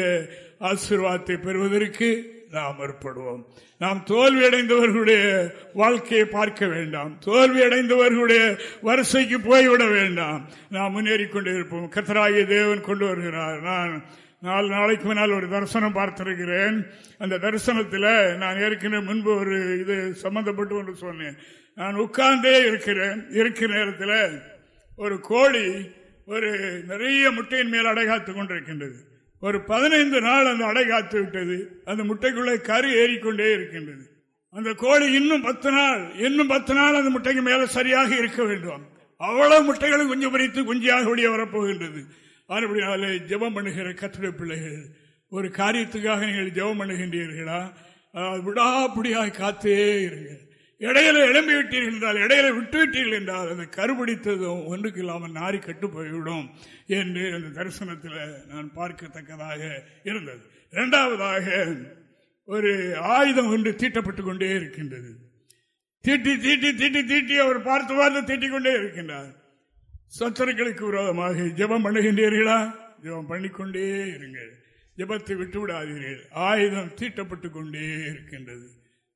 ஆசீர்வாதத்தை பெறுவதற்கு நாம் ஏற்படுவோம் நாம் தோல்வி அடைந்தவர்களுடைய வாழ்க்கையை பார்க்க வேண்டாம். தோல்வி அடைந்தவர்களுடைய வரிசைக்கு போய்விட வேண்டாம். நாம் முன்னேறி கொண்டே இருப்போம். கத்தராகிய தேவன் கொண்டு வருகிறார். நான் நாலு நாளைக்கு முன்னால் ஒரு தரிசனம் பார்த்திருக்கிறேன். அந்த தரிசனத்தில் நான் ஏற்கனவே முன்பு ஒரு இது சம்பந்தப்பட்டு ஒன்று சொன்னேன். நான் உட்கார்ந்தே இருக்கிறேன். இருக்கிற நேரத்தில் ஒரு கோழி ஒரு நிறைய முட்டையின் மேல் அடைகாத்து கொண்டிருக்கின்றது. ஒரு பதினைந்து நாள் அந்த அடை காத்து விட்டது. அந்த முட்டைக்குள்ளே கரு ஏறிக்கொண்டே இருக்கின்றது. அந்த கோழி இன்னும் பத்து நாள் இன்னும் பத்து நாள் அந்த முட்டைக்கு மேல சரியாக இருக்க வேண்டும். அவ்வளவு முட்டைகளும் குஞ்சு பறித்து குஞ்சியாக வெளியே வரப்போகின்றது. அதுபடினாலே ஜெபம் பண்ணுகிற கத்திர பிள்ளைகள் ஒரு காரியத்துக்காக நீங்கள் ஜெபம் பண்ணுகின்றீர்களா? விடாப்புடியாய் காத்தே இருங்கள். இடையில எழும்பி விட்டீர்கள் என்றால் இடையில விட்டு விட்டீர்கள் என்றால் அந்த கருபிடித்ததும் ஒன்றுக்கு இல்லாமல் நாரி கட்டு போய்விடும் என்று அந்த தரிசனத்தில் நான் பார்க்கத்தக்கதாக இருந்தது. இரண்டாவதாக ஒரு ஆயுதம் ஒன்று தீட்டப்பட்டுக் கொண்டே இருக்கின்றது. தீட்டி தீட்டி தீட்டி தீட்டி அவர் பார்த்து பார்த்து தீட்டிக் கொண்டே இருக்கின்றார். சத்தர்களுக்கு விரோதமாக ஜபம் பண்ணுகின்றீர்களா? ஜபம் பண்ணிக்கொண்டே இருங்கள். ஜபத்தை விட்டு விடாதீர்கள் ஆயுதம் தீட்டப்பட்டு கொண்டே இருக்கின்றது.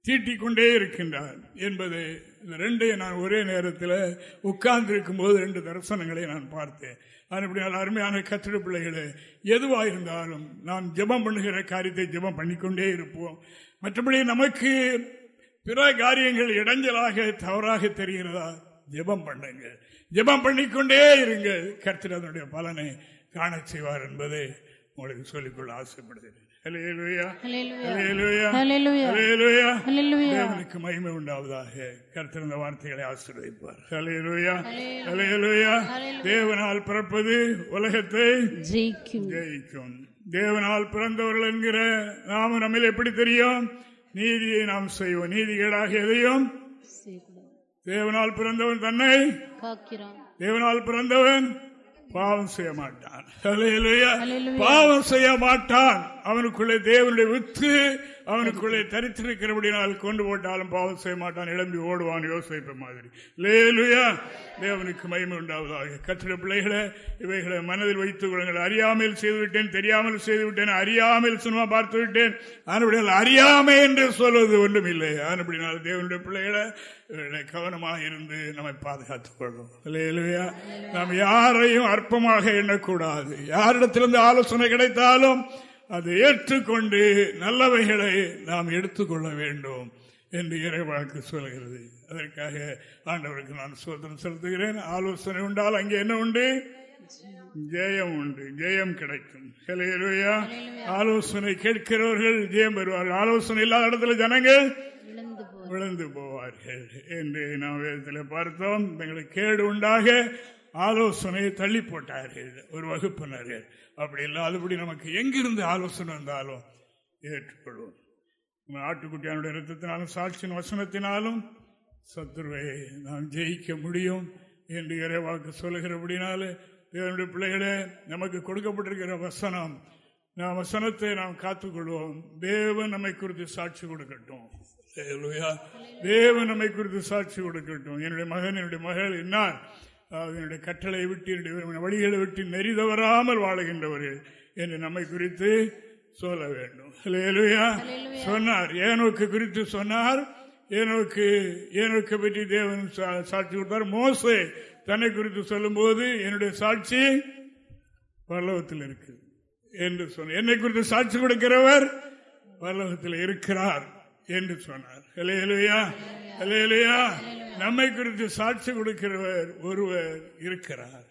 தீட்டிக் கொண்டே இருக்கின்றார் என்பது இந்த ரெண்டையும் நான் ஒரே நேரத்தில் உட்கார்ந்திருக்கும் போது ரெண்டு தரிசனங்களை நான் பார்த்தேன். அப்படினால் அருமையான கத்திர பிள்ளைகளே எதுவாக இருந்தாலும் நாம் ஜபம் பண்ணுகிற காரியத்தை ஜபம் பண்ணிக்கொண்டே இருப்போம். மற்றபடி நமக்கு பிற காரியங்கள் இடைஞ்சலாக தவறாக தெரிகிறதா? ஜபம் பண்ணுங்கள். ஜபம் பண்ணிக்கொண்டே இருங்கள். கர்த்தர் பலனை காண செய்வார் என்பதை உங்களுக்கு சொல்லிக்கொள்ள ஆசைப்படுகிறேன். தேவனுக்கு மகிமை உண்டாவதாக கருத்திருந்த வார்த்தைகளை ஆசீர்வதிப்பார். தேவனால் பிறப்பது உலகத்தை ஜெயிக்கும். தேவனால் பிறந்தவர்கள் என்கிற நாம நம்ம எப்படி தெரியும்? நீதியை நாம் செய்வோம். நீதிகேடாக எதையும் தேவனால் பிறந்தவன் தன்னை தேவனால் பிறந்தவன் பாவம் செய்ய மாட்டான். பாவம் செய்ய மாட்டான். அவனுக்குள்ளே தேவனுடைய வித்து அவனுக்குள்ளே தரித்திருக்கிறபடினால் கொண்டு போட்டாலும் பாவம் செய்ய மாட்டான் இளம்பி ஓடுவான் யோசிப்ப மாதிரி. லேலுயா! தேவனுக்கு மயிமை உண்டாவதாக. கற்றிட பிள்ளைகளை இவைகளை மனதில் வைத்துக் கொள்ளுங்கள். அறியாமல் செய்துவிட்டேன் தெரியாமல் செய்துவிட்டேன் அறியாமல் சினிமா பார்த்து விட்டேன். ஆனப்படியால் அறியாமை என்று சொல்வது ஒன்றும் இல்லை. ஆனப்படினால் தேவனுடைய பிள்ளைகளை கவனமாக இருந்து நம்மை பாதுகாத்துக் கொள்வோம் இல்லையா நாம் யாரையும் அற்பமாக எண்ணக்கூடாது. யாரிடத்திலிருந்து ஆலோசனை கிடைத்தாலும் அதை ஏற்றுக்கொண்டு நல்லவைகளை நாம் எடுத்துக்கொள்ள வேண்டும் என்று இறைவாக்கு சொல்கிறது. அதற்காக ஆண்டவருக்கு நான் சோதனை செலுத்துகிறேன். ஆலோசனை உண்டால் அங்கே என்ன உண்டு? ஜெயம் உண்டு. ஜெயம் கிடைக்கும். ஆலோசனை கேட்கிறவர்கள் ஜெயம் பெறுவார்கள். ஆலோசனை இல்லாத இடத்துல ஜனங்கள் விழுந்து போவார்கள். என்று நாம் வேதத்தில் பார்த்தோம். தங்களுக்கு கேடு உண்டாக ஆலோசனையை தள்ளி போட்டார்கள். ஒரு வகுப்பினர்கள். அப்படி இல்லாதபடி நமக்கு எங்கிருந்து ஆலோசனை வந்தாலும் ஏற்றுக்கொள்வோம். ஆட்டுக்குட்டியானுடைய ரத்தத்தினாலும் சாட்சியின் வசனத்தினாலும் சத்துருவை நாம் ஜெயிக்க முடியும் என்று இறைவாக்கு சொல்லுகிறபடினாலே தேவனுடைய பிள்ளைகளே நமக்கு கொடுக்கப்பட்டிருக்கிற வசனம் நாம் வசனத்தை நாம் காத்துக்கொள்வோம். தேவன் நம்மை குறித்து சாட்சி கொடுக்கட்டும். தேவன் நம்மை குறித்து சாட்சி கொடுக்கட்டும். என்னுடைய மகன் என்னுடைய மகள் என்னார் என்னுடைய கட்டளை விட்டு என்னுடைய வழிகளை விட்டு நெறிதவராமல் வாழுகின்றவர்கள் என்று நம்மை குறித்து சொல்ல வேண்டும். சொன்னார். ஏனோக்கு குறித்து சொன்னார். ஏனோக்கு ஏனோக்கு பற்றி தேவன் சாட்சி கொடுத்தார். மோசே தன்னை குறித்து சொல்லும் போது என்னுடைய சாட்சி பல்லவத்தில் இருக்கு என்று சொன்ன என்னை குறித்து சாட்சி கொடுக்கிறவர் பல்லவத்தில் இருக்கிறார் என்று சொன்னார். நம்மை குறித்து சாட்சி கொடுக்கிறவர் ஒருவர் இருக்கிறார்.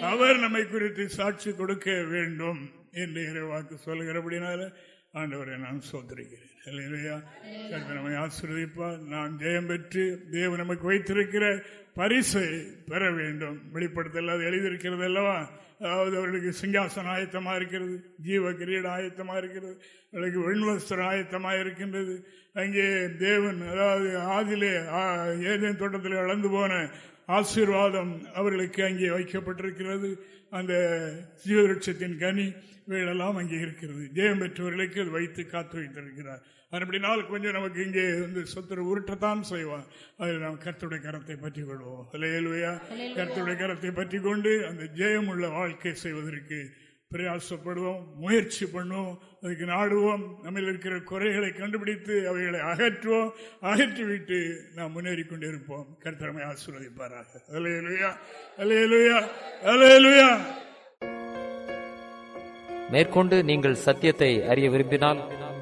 அவர் நம்மை குறித்து சாட்சி கொடுக்க வேண்டும் என்று இறைவாக்கு சொல்லுகிறபடினால ஆண்டவரை நான் சோதரிக்கிறேன். இல்லையா நம்மை ஆசீர்வதிப்பார். நான் ஜெயம் பெற்று தேவன் நமக்கு வைத்திருக்கிற பரிசை பெற வேண்டும். வெளிப்படுத்தல் அது எழுதியிருக்கிறது அல்லவா? அதாவது அவர்களுக்கு சிங்காசனம் ஆயத்தமாக இருக்கிறது ஜீவ கிரீட ஆயத்தமாக இருக்கிறது அவர்களுக்கு வெண்வஸ்திரம் ஆயத்தமாக இருக்கின்றது. அங்கே தேவன் அதாவது ஆதிலே ஆ, ஏதேன் தோட்டத்தில் இழந்து போன ஆசீர்வாதம் அவர்களுக்கு அங்கே வைக்கப்பட்டிருக்கிறது. அந்த ஜீவருட்சத்தின் கனி இவைகளெல்லாம் அங்கே இருக்கிறது. ஜெயம் பெற்றவர்களுக்கு அது வைத்து காத்து வைத்திருக்கிறார். அப்படினால் கொஞ்சம் நமக்கு இங்கே வந்து சொத்துரு உருட்டத்தான் செய்வான். அதில் நாம் கர்த்தருடைய கரத்தை பற்றி கொள்வோம் இல்லையா கர்த்தருடைய கரத்தை பற்றி கொண்டு அந்த ஜெயம் உள்ள வாழ்க்கை செய்வதற்கு பிரயாசப்படுவோம் முயற்சி பண்ணுவோம் அதுக்கு நாடுவோம். நம்ம இருக்கிற குறைகளை கண்டுபிடித்து அவைகளை அகற்றுவோம். அகற்றிவிட்டு நாம் முன்னேறி கொண்டிருப்போம் கர்த்தரமை ஆசீர்வதிப்பாராக. அலையலுயா அலையலுயா அலையலுயா மேற்கொண்டு நீங்கள் சத்தியத்தை அறிய விரும்பினால்